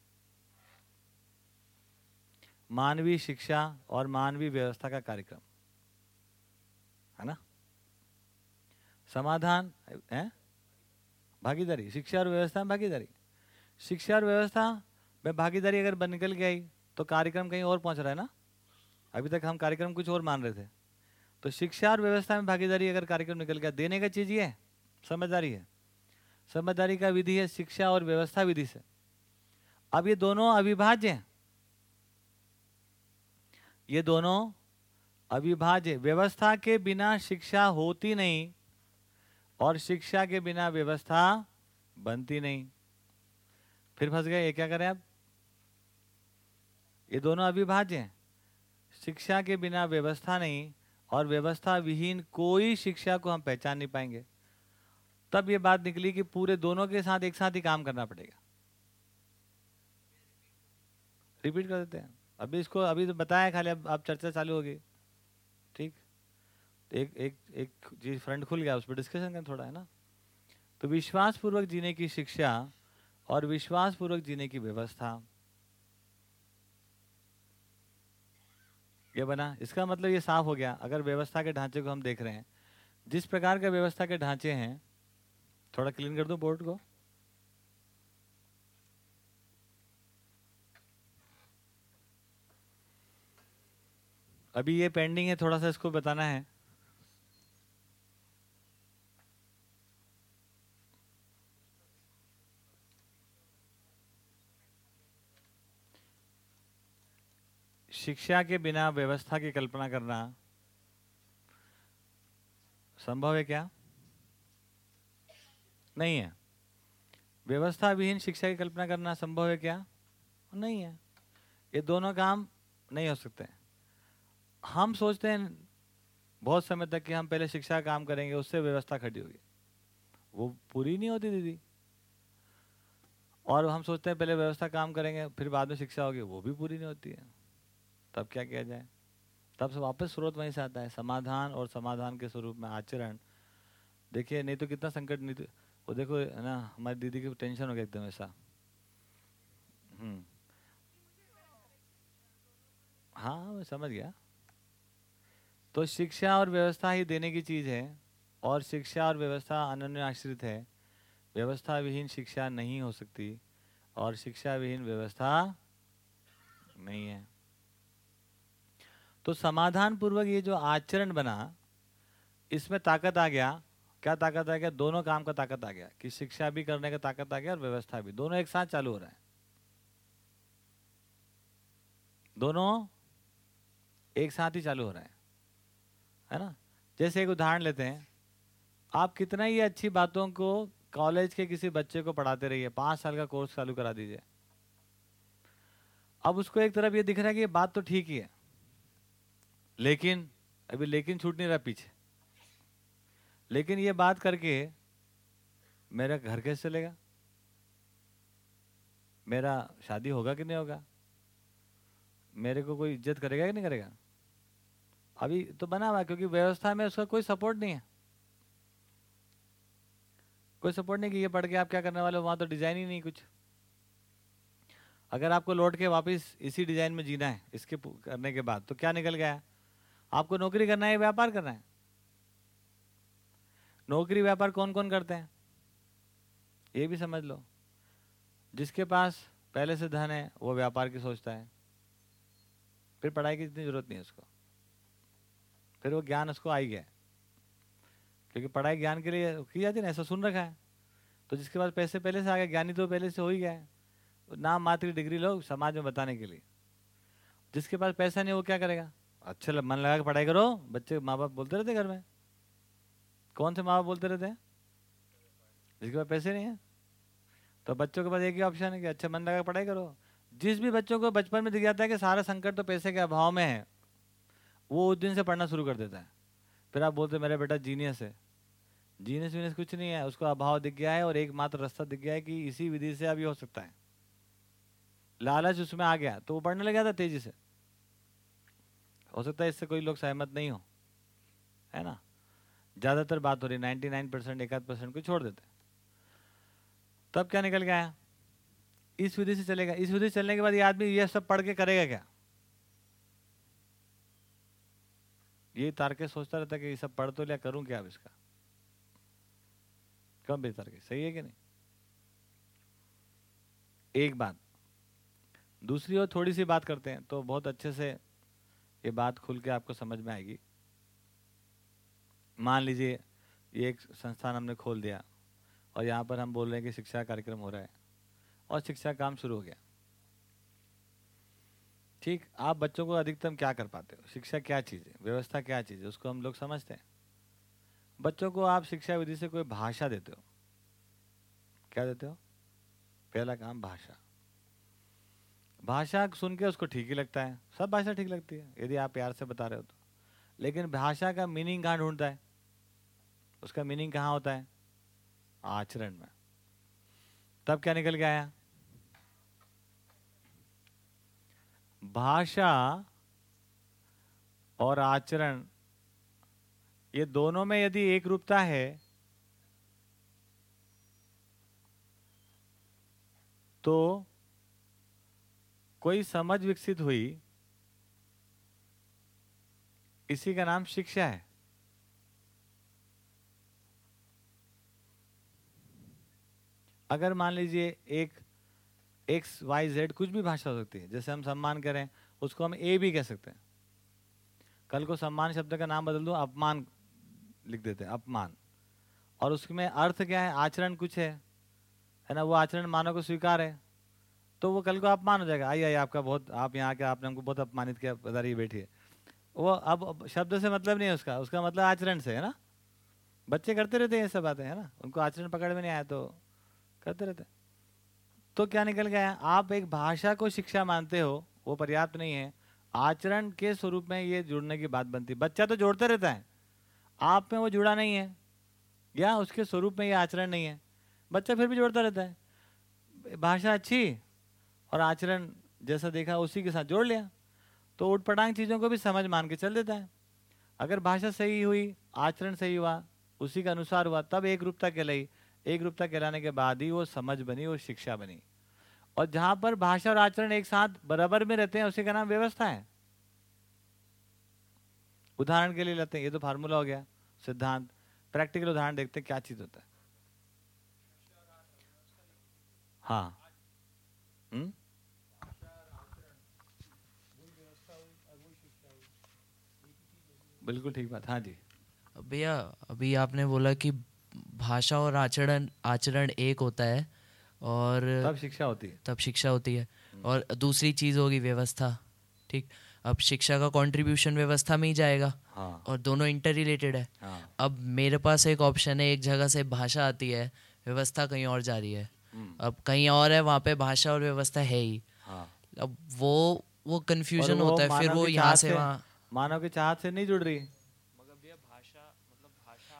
S1: मानवीय शिक्षा और मानवीय व्यवस्था का कार्यक्रम। है ना? समाधान, है? भागीदारी, शिक्षा और व्यवस्था में भागीदारी। शिक्षा और व्यवस्था में भागीदारी अगर निकल गई तो कार्यक्रम कहीं और पहुँच रहा है ना? अभी तक हम कार्यक्रम कुछ और मान रहे थे। तो शिक्षा और व्यवस्था में भागीदारी अगर कार्यक्रम निकल गया, देने का चीज़ ये समझदारी है। समझदारी का विधि है शिक्षा और व्यवस्था विधि से। अब ये दोनों अविभाज्य हैं। ये दोनों अविभाज्य व्यवस्था के बिना शिक्षा होती नहीं और शिक्षा के बिना व्यवस्था बनती नहीं। फिर फंस गए, ये क्या करें अब ये दोनों अविभाज्य हैं। शिक्षा के बिना व्यवस्था नहीं और व्यवस्था विहीन कोई शिक्षा को हम पहचान नहीं पाएँगे। तब ये बात निकली कि पूरे दोनों के साथ एक साथ ही काम करना पड़ेगा। रिपीट कर देते हैं। अभी इसको, अभी तो बताया खाली, अब अब चर्चा चालू होगी। ठीक? एक एक एक जी फ्रंट खुल गया, उस पर डिस्कशन करें थोड़ा, है ना? तो विश्वासपूर्वक जीने की शिक्षा और विश्वासपूर्वक जीने की व्यवस्था ये बना। इसका मतलब ये साफ़ हो गया। अगर व्यवस्था के ढांचे को हम देख रहे हैं, जिस प्रकार के व्यवस्था के ढांचे हैं, थोड़ा क्लीन कर दो बोर्ड को? अभी ये पेंडिंग है, थोड़ा सा इसको बताना है। शिक्षा के बिना व्यवस्था की कल्पना करना संभव है क्या? नहीं है। व्यवस्था विहीन शिक्षा की कल्पना करना संभव है क्या? नहीं है। ये दोनों काम नहीं हो सकते। हम सोचते हैं बहुत समय तक कि हम पहले शिक्षा का काम करेंगे, उससे व्यवस्था खड़ी होगी। वो पूरी नहीं होती दीदी। और हम सोचते हैं पहले व्यवस्था काम करेंगे, फिर बाद में शिक्षा होगी, वो भी पूरी नहीं होती है। तब क्या किया जाए? तब से वापस स्रोत वहीं से आता है, समाधान और समाधान के स्वरूप में आचरण। देखिए, नहीं तो कितना संकट, नहीं तो वो देखो, है ना, हमारी दीदी की टेंशन हो गया एकदम ऐसा। हम्म। हाँ मैं समझ गया। तो शिक्षा और व्यवस्था ही देने की चीज़ है, और शिक्षा और व्यवस्था अनन्य आश्रित है। व्यवस्था विहीन शिक्षा नहीं हो सकती, और शिक्षा विहीन व्यवस्था नहीं है। तो समाधान पूर्वक ये जो आचरण बना, इसमें ताकत आ गया। क्या ताकत आ गया? दोनों काम का ताकत आ गया। कि शिक्षा भी करने का ताकत आ गया और व्यवस्था भी। दोनों एक साथ चालू हो रहा है। दोनों एक साथ ही चालू हो रहा है। है ना? जैसे एक उदाहरण लेते हैं। आप कितना ही अच्छी बातों को कॉलेज के किसी बच्चे को पढ़ाते रहिए। पाँच साल का कोर्स चालू करा दीजिए। अब उसको एक तरफ़ ये दिख रहा है कि ये बात तो ठीक ही है। लेकिन, अभी लेकिन छूट नहीं रहा पीछे। लेकिन ये बात करके मेरा घर कैसे चलेगा? मेरा शादी होगा कि नहीं होगा? मेरे को कोई इज़्ज़त करेगा कि नहीं करेगा? अभी तो बना हुआ क्योंकि व्यवस्था में उसका कोई सपोर्ट नहीं है। कोई सपोर्ट नहीं कि ये पढ़ के आप क्या करने वाले हो, वहाँ तो डिज़ाइन ही नहीं कुछ। अगर आपको लौट के वापस इसी डिज़ाइन में जीना है, इसके करने के बाद तो क्या निकल गया? आपको नौकरी करना है व्यापार करना है? नौकरी, व्यापार कौन कौन करते हैं? ये भी समझ लो। जिसके पास पहले से धन है, वो व्यापार की सोचता है। फिर पढ़ाई की इतनी ज़रूरत नहीं है उसको। फिर वो ज्ञान उसको आई गया। क्योंकि पढ़ाई ज्ञान के लिए की जाती है ना, ऐसा सुन रखा है। तो जिसके पास पैसे पहले से आ गए, ज्ञानी तो पहले से हो ही गया है। नाम मात्र डिग्री लोग समाज में बताने के लिए। जिसके पास पैसा नहीं वो क्या करेगा? अच्छे ल- मन लगा के पढ़ाई करो। बच्चे माँ बाप बोलते रहते घर में। कौन से माँ बाप बोलते रहते हैं? जिसके पास पैसे नहीं है। तो बच्चों के पास एक ही ऑप्शन है कि अच्छा मन लगा के पढ़ाई करो। जिस भी बच्चों को बचपन में दिख जाता है कि सारा संकट तो पैसे के अभाव में है, वो उस दिन से पढ़ना शुरू कर देता है। फिर आप बोलते मेरा बेटा जीनियस है। जीनियस वीनियस कुछ नहीं है, उसको अभाव दिख गया है और एकमात्र रास्ता दिख गया है कि इसी विधि से ये हो सकता है। लालच उसमें आ गया तो वो पढ़ने लग गया था तेज़ी से। हो सकता है इससे कोई लोग सहमत नहीं हो। है ना? ज़्यादातर बात हो रही नाइन्टी नाइन परसेंट एक आध परसेंट को छोड़ देते तब क्या निकल गया इस विधि से चलेगा। इस विधि से चलने के बाद ये आदमी ये सब पढ़ के करेगा क्या? ये तारके सोचता रहता कि ये सब पढ़ तो लिया, करूँ क्या अब इसका? कम बेहतर के? सही है कि नहीं? एक बात। दूसरी और थोड़ी सी बात करते हैं तो बहुत अच्छे से ये बात खुल के आपको समझ में आएगी। मान लीजिए, ये एक संस्थान हमने खोल दिया और यहाँ पर हम बोल रहे हैं कि शिक्षा कार्यक्रम हो रहा है और शिक्षा काम शुरू हो गया। ठीक, आप बच्चों को अधिकतम क्या कर पाते हो? शिक्षा क्या चीज़ है? व्यवस्था क्या चीज़ है? उसको हम लोग समझते हैं। बच्चों को आप शिक्षा विधि से कोई भाषा देते हो? क्या देते हो? पहला काम भाषा। भाषा सुन के उसको ठीक ही लगता है। सब भाषा ठीक लगती है। यदि आप प्यार से बता रहे हो तो। लेकिन भाषा का मीनिंग कहाँ ढूंढता है? उसका मीनिंग कहाँ होता है? आचरण में। तब क्या निकल के आया? भाषा और आचरण, ये दोनों में यदि एक रूपता है तो कोई समझ विकसित हुई, इसी का नाम शिक्षा है। अगर मान लीजिए एक, एक्स, वाई, जेड कुछ भी भाषा हो सकती है, जैसे हम सम्मान करें, उसको हम ए भी कह सकते हैं। कल को सम्मान शब्द का नाम बदल दो, अपमान लिख देते हैं, अपमान। और उसमें अर्थ क्या है? आचरण कुछ है। है ना? वो आचरण मानव को स्वीकार है। तो वो कल को अपमान हो जाएगा आइए आइए आपका बहुत, आप यहाँ के, आपने हमको बहुत अपमानित किया बदारी बैठिए वो अब शब्द से मतलब नहीं है उसका उसका मतलब आचरण से, है ना? बच्चे करते रहते हैं ये सब बातें, है ना? उनको आचरण पकड़ में नहीं आया तो करते रहते तो क्या निकल गया है? आप एक भाषा को शिक्षा मानते हो, वो पर्याप्त नहीं है। आचरण के स्वरूप में ये जुड़ने की बात बनती है। बच्चा तो जोड़ते रहता है। आप में वो जुड़ा नहीं है, या उसके स्वरूप में ये आचरण नहीं है। बच्चा फिर भी जोड़ता रहता है। भाषा अच्छी? और आचरण जैसा देखा उसी के साथ जोड़ लिया। तो उठपटांग चीज़ों को भी समझ मान के चल देता है। अगर भाषा सही हुई, आचरण सही हुआ, उसी के अनुसार हुआ, तब एक रूपता कहलाई। एक रूपता कहलाने के बाद ही वो समझ बनी, वो शिक्षा बनी। और जहाँ पर भाषा और आचरण एक साथ बराबर में रहते हैं, उसी का नाम व्यवस्था है। उदाहरण के लिए लेते हैं, ये तो फार्मूला हो गया, सिद्धांत। प्रैक्टिकल उदाहरण देखते हैं, क्या चीज़ होता है। हाँ। हम्म? बिल्कुल ठीक बात हाँ जी।
S3: भैया अभी आपने बोला कि भाषा और आचरण आचरण एक होता है और
S1: तब शिक्षा होती है।
S3: तब शिक्षा होती है। और दूसरी चीज़ होगी व्यवस्था ठीक? अब शिक्षा का कंट्रीब्यूशन व्यवस्था में ही जाएगा
S1: हाँ।
S3: और दोनों इंटर रिलेटेड है।
S1: हाँ।
S3: अब मेरे पास एक ऑप्शन है एक जगह से भाषा आती है व्यवस्था कहीं और जा रही है।
S1: हम्म,
S3: अब कहीं और है वहाँ पे भाषा और व्यवस्था है ही।
S1: हाँ।
S3: अब वो वो
S1: और
S3: कंफ्यूजन होता है फिर वो यहाँ से वहाँ
S1: मानव की चाहत से नहीं जुड़ रही?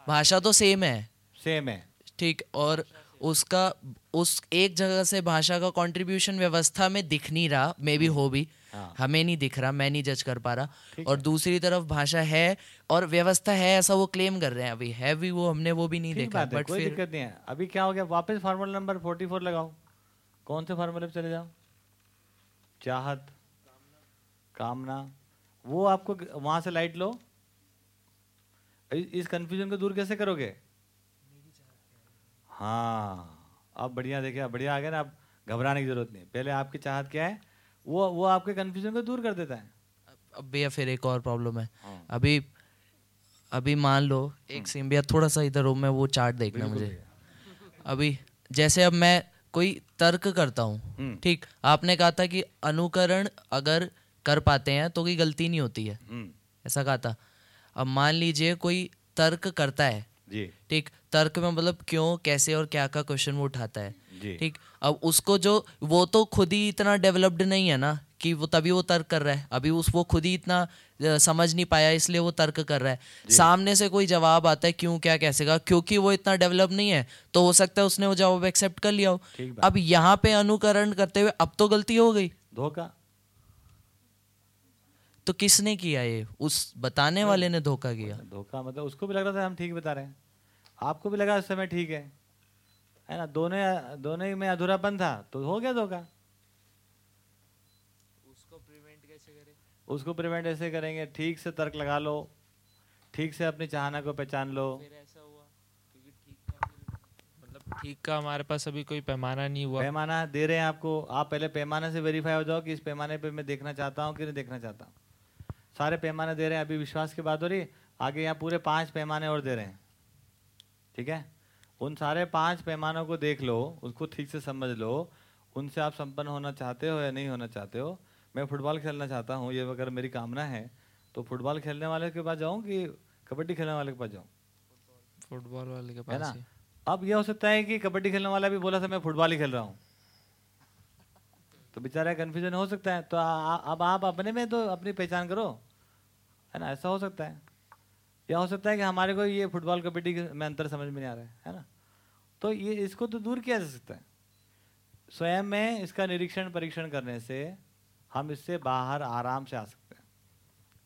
S3: भाषा तो सेम है।
S1: सेम है।
S3: ठीक और उसका उस एक जगह से भाषा का कंट्रीब्यूशन व्यवस्था में दिख नहीं रहा मे भी हो भी।
S1: हाँ।
S3: हमें नहीं दिख रहा मैं नहीं जज कर पा रहा। और दूसरी तरफ़ भाषा है और व्यवस्था है ऐसा वो क्लेम कर रहे हैं अभी। है भी वो हमने वो भी नहीं देखा बट
S1: कोई
S3: फिर
S1: दिक्कत नहीं है। अभी क्या हो गया वापस फार्मूला नंबर फोर्टी फोर लगाओ। कौन से फार्मूले पे चले जाओ? चाहत कामना। वो आपको वहाँ से लाइट लो। इस कंफ्यूजन को दूर कैसे करोगे? हाँ अब बढ़िया देखिए बढ़िया आ गया ना अब घबराने की ज़रूरत नहीं। पहले आपकी चाहत क्या है? वो वो आपके कंफ्यूजन को दूर कर देता है।
S3: अब भैया फिर एक और प्रॉब्लम है।
S1: हाँ।
S3: अभी अभी मान लो एक सेम भैया थोड़ा सा इधर हो मैं वो चार्ट देखना मुझे। अभी जैसे अब मैं कोई तर्क करता हूँ
S1: हम्म।
S3: ठीक? आपने कहा था कि अनुकरण अगर कर पाते हैं तो कोई गलती नहीं होती है।
S1: हम्म।
S3: ऐसा कहा था। अब मान लीजिए कोई तर्क करता है ठीक तर्क में मतलब क्यों कैसे और क्या का क्वेश्चन वो उठाता है। ठीक अब उसको जो वो तो खुद ही इतना डेवलप्ड नहीं है ना कि वो तभी वो तर्क कर रहा है। अभी उस वो खुद ही इतना समझ नहीं पाया इसलिए वो तर्क कर रहा है। सामने से कोई जवाब आता है क्यों क्या कैसे का क्योंकि वो इतना डेवलप नहीं है तो हो सकता है उसने वो जवाब एक्सेप्ट कर लिया हो। अब यहाँ पे अनुकरण करते हुए अब तो गलती हो गई।
S1: धोखा।
S3: तो किसने किया ये? उस बताने वाले ने धोखा किया।
S1: धोखा मतलब उसको भी लग रहा था हम ठीक बता रहे हैं। आपको भी लगा उस समय ठीक है? है ना दोनों दोनों में अधूरापन था तो हो गया धोखा। उसको प्रिवेंट कैसे करें? उसको प्रिवेंट ऐसे करेंगे ठीक से तर्क लगा लो ठीक से अपनी चाहना को पहचान लो।
S4: मतलब ठीक का हमारे पास अभी कोई पैमाना नहीं हुआ।
S1: पैमाना दे रहे हैं आपको आप पहले पैमाने से वेरीफाई हो जाओ कि इस पैमाने पे मैं देखना चाहता हूँ कि नहीं देखना चाहता। हूँ सारे पैमाने दे रहे हैं अभी विश्वास की बात हो रही आगे यहाँ पूरे पाँच पैमाने और दे रहे हैं। ठीक है? उन सारे पाँच पैमानों को देख लो उसको ठीक से समझ लो उनसे आप संपन्न होना चाहते हो या नहीं होना चाहते हो। मैं फुटबॉल खेलना चाहता हूँ ये अगर मेरी कामना है तो फुटबॉल खेलने वाले के पास जाऊँ कि कबड्डी खेलने वाले के पास जाऊँ?
S4: फुटबॉल वाले के पास है।
S1: ना अब यह हो सकता है कि कबड्डी खेलने वाला भी बोला था मैं फुटबॉल ही खेल रहा हूँ। तो बेचारा कन्फ्यूज़न हो सकता है। तो अब आप अपने में तो अपनी पहचान करो। है ना? ऐसा हो सकता है। या हो सकता है कि हमारे को ये फुटबॉल कबड्डी में अंतर समझ में नहीं आ रहा है है ना? तो ये, इसको तो दूर किया जा सकता है। स्वयं में इसका निरीक्षण परीक्षण करने से हम इससे बाहर आराम से आ सकते हैं।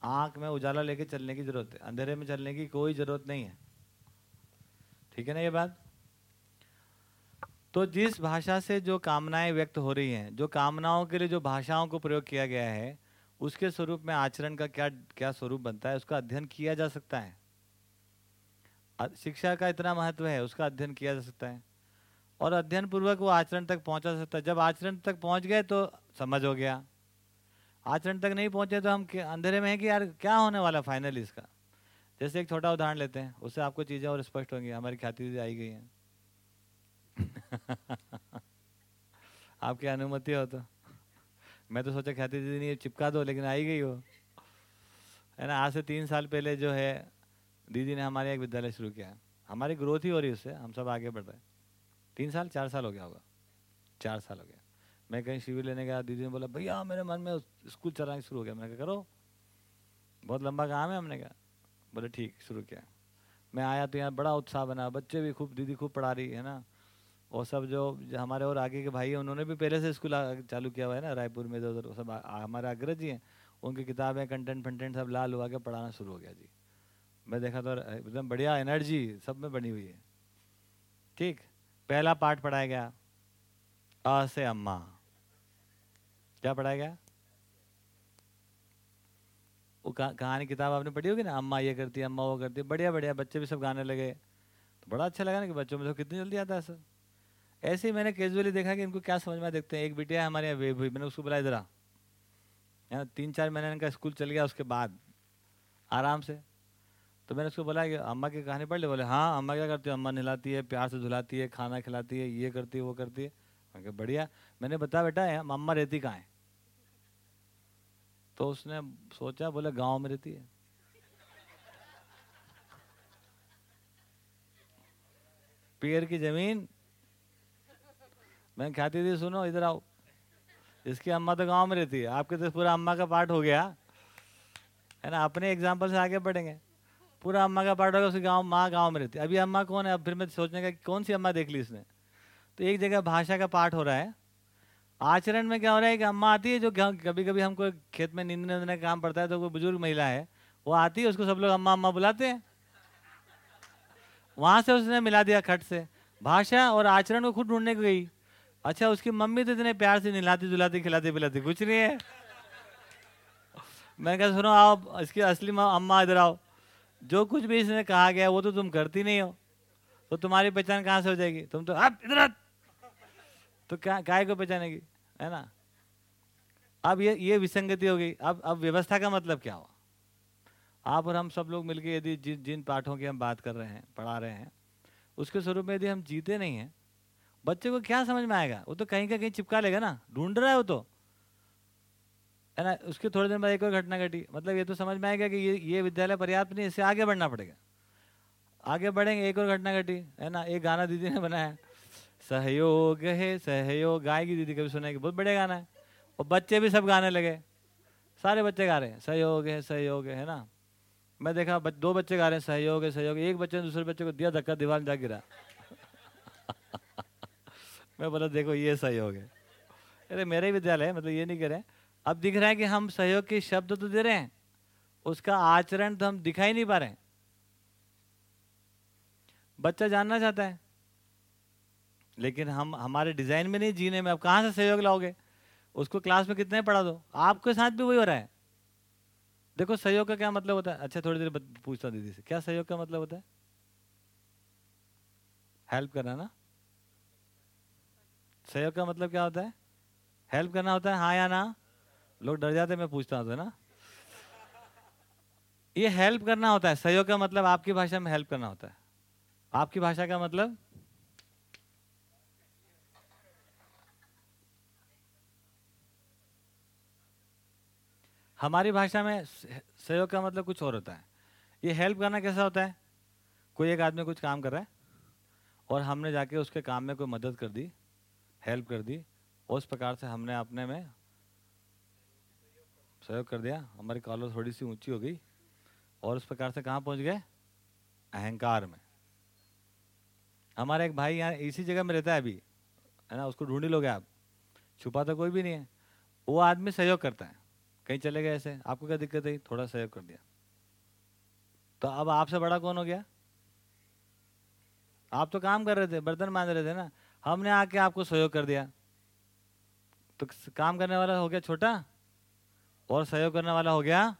S1: आँख में उजाला लेके चलने की ज़रूरत है। अंधेरे में चलने की कोई ज़रूरत नहीं है। ठीक है ना ये बात? तो जिस भाषा से जो कामनाएँ व्यक्त हो रही हैं, जो कामनाओं के लिए जो भाषाओं को प्रयोग किया गया है, उसके स्वरूप में आचरण का क्या क्या स्वरूप बनता है, उसका अध्ययन किया जा सकता है? शिक्षा का इतना महत्व है, उसका अध्ययन किया जा सकता है। और अध्ययन पूर्वक वो आचरण तक पहुँचा सकता है। जब आचरण तक पहुँच गए तो समझ हो गया। आचरण तक नहीं पहुँचे तो हम अंधेरे में है कि यार क्या होने वाला फाइनल इसका? जैसे एक छोटा उदाहरण लेते हैं, उससे आपको चीज़ें और स्पष्ट होंगी, हमारी ख्याति आई गई हैं आपकी अनुमति हो तो। मैं तो सोचा ख्याति दीदी नहीं चिपका दो, लेकिन आई गई हो। है ना, आज से तीन साल पहले जो है, दीदी ने हमारे एक विद्यालय शुरू किया हमारी ग्रोथ ही हो रही है उससे, हम सब आगे बढ़ रहे तीन साल, चार साल हो गया होगा। चार साल हो गया। मैं कहीं शिविर लेने गया, दीदी ने बोला, भैया, मेरे मन में स्कूल चलाना शुरू हो गया। मैंने कहा, करो। बहुत लंबा काम है। हमने कहा, बोले, ठीक, शुरू किया मैं आया तो यहाँ बड़ा उत्साह बना, बच्चे भी खूब, दीदी खूब पढ़ा रही, है ना। वो सब जो, जो हमारे और आगे के भाई हैं उन्होंने भी पहले से स्कूल चालू किया हुआ है ना रायपुर में इधर उधर सब हमारे अग्रज जी हैं उनकी किताबें कंटेंट फंटेंट सब लाल हुआ के पढ़ाना शुरू हो गया जी। मैं देखा तो एकदम बढ़िया एनर्जी सब में बनी हुई है। ठीक पहला पाठ पढ़ाया गया अ से अम्मा। क्या पढ़ाया गया? वो कहा- कहानी किताब आपने पढ़ी होगी ना अम्मा ये करती है अम्मा वो करती है बढ़िया बढ़िया बच्चे भी सब गाने लगे। तो बड़ा अच्छा लगा ना कि बच्चों में तो कितनी जल्दी आता है सर ऐसे ही मैंने कैजुअली देखा कि इनको क्या समझ में देखते हैं, एक बिटिया हमारे यहाँ वेब मैंने उसको बुलाया इधर आ। है ना तीन चार महीने इनका स्कूल चल गया, उसके बाद, आराम से। तो मैंने उसको बोला कि अम्मा की कहानी पढ़ ले, बोले हाँ अम्मा क्या करती है? अम्मा नहलाती है, प्यार से धुलाती है, खाना खिलाती है, ये करती है, वो करती है। मैं कहा, बढ़िया। मैंने बताया, बेटा अम्मा रहती कहाँ है? तो उसने सोचा, बोले, गाँव में रहती है। पेड़ की ज़मीन मैं ख्याति दी सुनो, इधर आओ। इसकी अम्मा तो गाँव में रहती है। आपके तो पूरा अम्मा का पार्ट हो गया। है ना? अपने एग्ज़ाम्पल से आगे बढ़ेंगे। पूरा अम्मा का पार्ट होगा उसकी गाँव, माँ गाँव में रहती है। अभी अम्मा कौन है? अब फिर मैं सोचने का कौन सी अम्मा देख ली इसने? तो एक जगह भाषा का पाठ हो रहा है। आचरण में क्या हो रहा है कि अम्मा आती है जो कभी कभी हमको खेत में नींदने का काम पड़ता है तो कोई बुज़ुर्ग महिला है। वो आती है, उसको सब लोग अम्मा अम्मा बुलाते हैं। वहाँ से उसने मिला दिया खट से। भाषा और आचरण को खुद ढूँढने गई। अच्छा उसकी मम्मी तो इतने प्यार से नहलाती, धुलाती, खिलाती, पिलाती, कुछ नहीं है। मैं कहा, सुनो, आओ, इसकी असली माँ, अम्मा इधर आओ। जो कुछ भी इसने कहा गया, वो तो तुम करती नहीं हो। तो तुम्हारी पहचान कहाँ से हो जाएगी? तुम तो अब इधर तो क्या काय को पहचानेगी, है ना? अब ये ये विसंगति हो गई। अब अब व्यवस्था का मतलब क्या हुआ? आप और हम सब लोग मिलके यदि जिन जिन पाठों की हम बात कर रहे हैं, पढ़ा रहे हैं, उसके स्वरूप में यदि हम जीते नहीं हैं बच्चे को क्या समझ में आएगा? वो तो कहीं का कहीं चिपका लेगा ना। ढूंढ रहा है वो तो। है ना? उसके थोड़े दिन बाद एक और घटना घटी। मतलब ये तो समझ में आएगा कि ये ये विद्यालय पर्याप्त नहीं इससे आगे बढ़ना पड़ेगा। आगे बढ़ेंगे, एक और घटना घटी। है ना? एक गाना दीदी ने बनाया। सहयोग है, सहयोग। गाएगी दीदी, कभी सुनेगी बहुत बढ़िया गाना है। और बच्चे भी सब गाने लगे। सारे बच्चे गा रहे हैं। सहयोग है सहयोग है ना? मैं देखा दो बच्चे गा रहे हैं। सहयोग है, सहयोग। एक बच्चे ने दूसरे बच्चे को दिया, धक्का, दीवार जा गिरा। मैं बोला, देखो, ये सहयोग है। अरे, मेरे विद्यालय मतलब ये नहीं कह रहे अब दिख रहा है कि हम सहयोग के शब्द तो दे रहे हैं, उसका आचरण तो हम दिखा ही नहीं पा रहे हैं। बच्चा जानना चाहता है, लेकिन हम, हमारे डिज़ाइन में नहीं जीने में। अब कहाँ से सहयोग लाओगे? उसको क्लास में कितने पढ़ा दो? आपके साथ भी वही हो रहा है। देखो, सहयोग का क्या मतलब होता है? अच्छा थोड़ी देर पूछता दीदी से। क्या सहयोग का मतलब होता है? हेल्प करना ना? सहयोग का मतलब क्या होता है? हेल्प करना होता है हाँ या ना? लोग डर जाते मैं पूछता हूँ ना। ये हेल्प करना होता है, सहयोग का मतलब आपकी भाषा में हेल्प करना होता है। आपकी भाषा का मतलब? हमारी भाषा में सहयोग का मतलब कुछ और होता है। ये हेल्प करना कैसा होता है? कोई एक आदमी कुछ काम कर रहा है और हमने जाके उसके काम में कोई मदद कर दी। हेल्प कर दी। उस प्रकार से हमने अपने में सहयोग कर दिया। हमारी कॉलर थोड़ी सी ऊँची हो गई और उस प्रकार से कहाँ पहुँच गए? अहंकार में। हमारा एक भाई यहाँ इसी जगह में रहता है अभी, है ना? उसको ढूंढ लोगे आप। छुपा तो कोई भी नहीं है। वो आदमी सहयोग करता है। कहीं चले गए ऐसे। आपको क्या दिक्कत है? थोड़ा सहयोग कर दिया। तो अब आपसे बड़ा कौन हो गया? आप तो काम कर रहे थे, बर्तन मान रहे थे ना? हमने आके आपको सहयोग कर दिया। तो काम करने वाला हो गया छोटा और सहयोग करने वाला हो गया।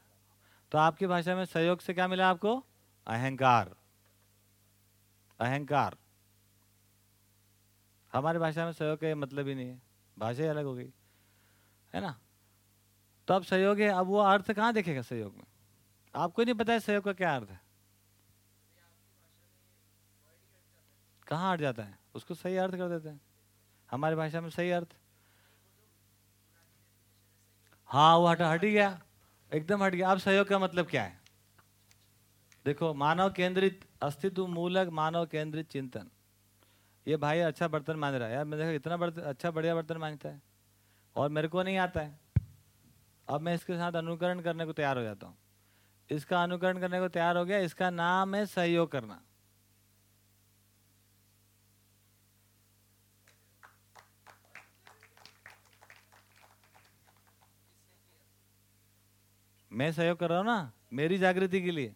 S1: तो आपकी भाषा में सहयोग से क्या मिला आपको? अहंकार। अहंकार। हमारी भाषा में सहयोग का मतलब ही नहीं है। भाषा ही अलग हो गई। है ना? तो अब सहयोग है, अब वो अर्थ कहाँ देखेगा सहयोग में? आपको नहीं पता है सहयोग का क्या अर्थ है? कहाँ हट जाता है? उसको सही अर्थ कर देते हैं। हमारी भाषा में सही अर्थ? हाँ वो हट हट गया। एकदम हट गया। अब सहयोग का मतलब क्या है? देखो, मानव केंद्रित अस्तित्व मूलक मानव केंद्रित चिंतन। ये भाई अच्छा बर्तन मान रहा है। यार, मैं देखो, इतना बर्तन अच्छा बढ़िया बर्तन माँगता है और मेरे को नहीं आता है। अब मैं इसके साथ अनुकरण करने को तैयार हो जाता हूँ। इसका अनुकरण करने को तैयार हो गया। इसका नाम है सहयोग करना। मैं सहयोग कर रहा हूँ ना? मेरी जागृति के लिए।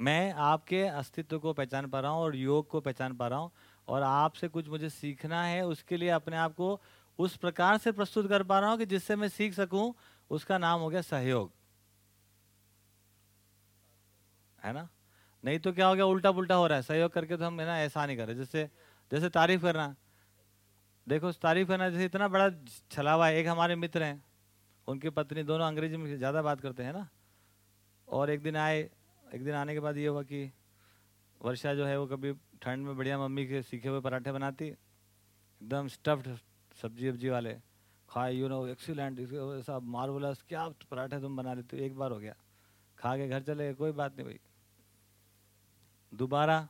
S1: मैं आपके अस्तित्व को पहचान पा रहा हूँ और योग को पहचान पा रहा हूँ और आपसे कुछ मुझे सीखना है, उसके लिए अपने आप को उस प्रकार से प्रस्तुत कर पा रहा हूँ कि जिससे मैं सीख सकूँ, उसका नाम हो गया सहयोग। है ना? नहीं तो क्या हो गया उल्टा पुल्टा हो रहा है। सहयोग करके तो हम, है ना, ऐसा नहीं कर रहे। जैसे जैसे तारीफ़ करना देखो, तारीफ़ करना, जैसे इतना बड़ा छलावा है एक हमारे मित्र हैं, उनकी पत्नी दोनों अंग्रेज़ी में ज़्यादा बात करते हैं ना। और एक दिन आए, एक दिन आने के बाद ये हुआ कि वर्षा जो है, वो कभी ठंड में बढ़िया मम्मी के सीखे हुए पराठे बनाती, एकदम स्टफ्ड सब्ज़ी वब्जी वाले, खाए यू नो एक्सीलेंट ऐसा मार्वलस क्या पराठे तुम बना लेते हो, एक बार हो गया। खा के घर चले कोई बात नहीं भाई। दोबारा,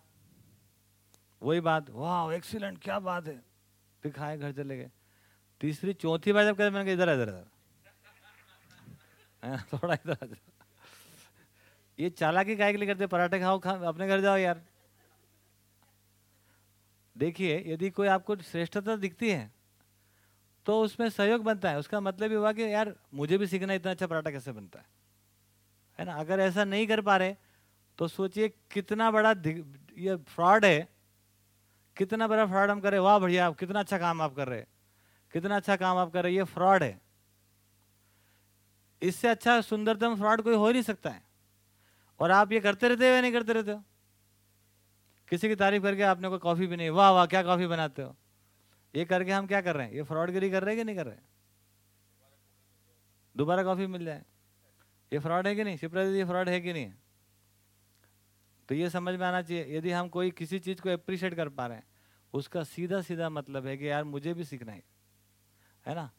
S1: वही बात, वाह एक्सीलेंट क्या बात है। फिर खाए, घर चले गए। तीसरी, चौथी बार जब कहते मैंने इधर इधर इधर थोड़ा इधर ये चालाकी काय के लिए करते पराठे खाओ, खा, अपने घर जाओ यार। देखिए, यदि कोई आपको श्रेष्ठता दिखती है तो उसमें सहयोग बनता है। उसका मतलब ये हुआ कि, यार, मुझे भी सीखना इतना अच्छा पराठा कैसे बनता है? है ना? अगर ऐसा नहीं कर पा रहे तो सोचिए कितना बड़ा ये फ्रॉड है कितना बड़ा फ्रॉड हम कर वाह बढ़िया कितना अच्छा काम आप कर रहे कितना अच्छा काम आप कर रहे ये फ्रॉड है। इससे अच्छा सुंदरतम फ्रॉड कोई हो नहीं सकता है। और आप ये करते रहते हो या नहीं करते रहते हो? किसी की तारीफ़ करके आपने कोई कॉफ़ी भी नहीं वाह वाह, क्या कॉफ़ी बनाते हो? ये करके हम क्या कर रहे हैं? ये फ्रॉडगिरी कर रहे हैं कि नहीं कर रहे दोबारा कॉफ़ी मिल जाए। ये फ्रॉड है कि नहीं? शिप्रा ये फ्रॉड है कि नहीं? तो ये समझ में आना चाहिए। यदि हम कोई किसी चीज़ को अप्रिशिएट कर पा रहे हैं उसका सीधा सीधा मतलब है कि यार मुझे भी सीखना है। है ना?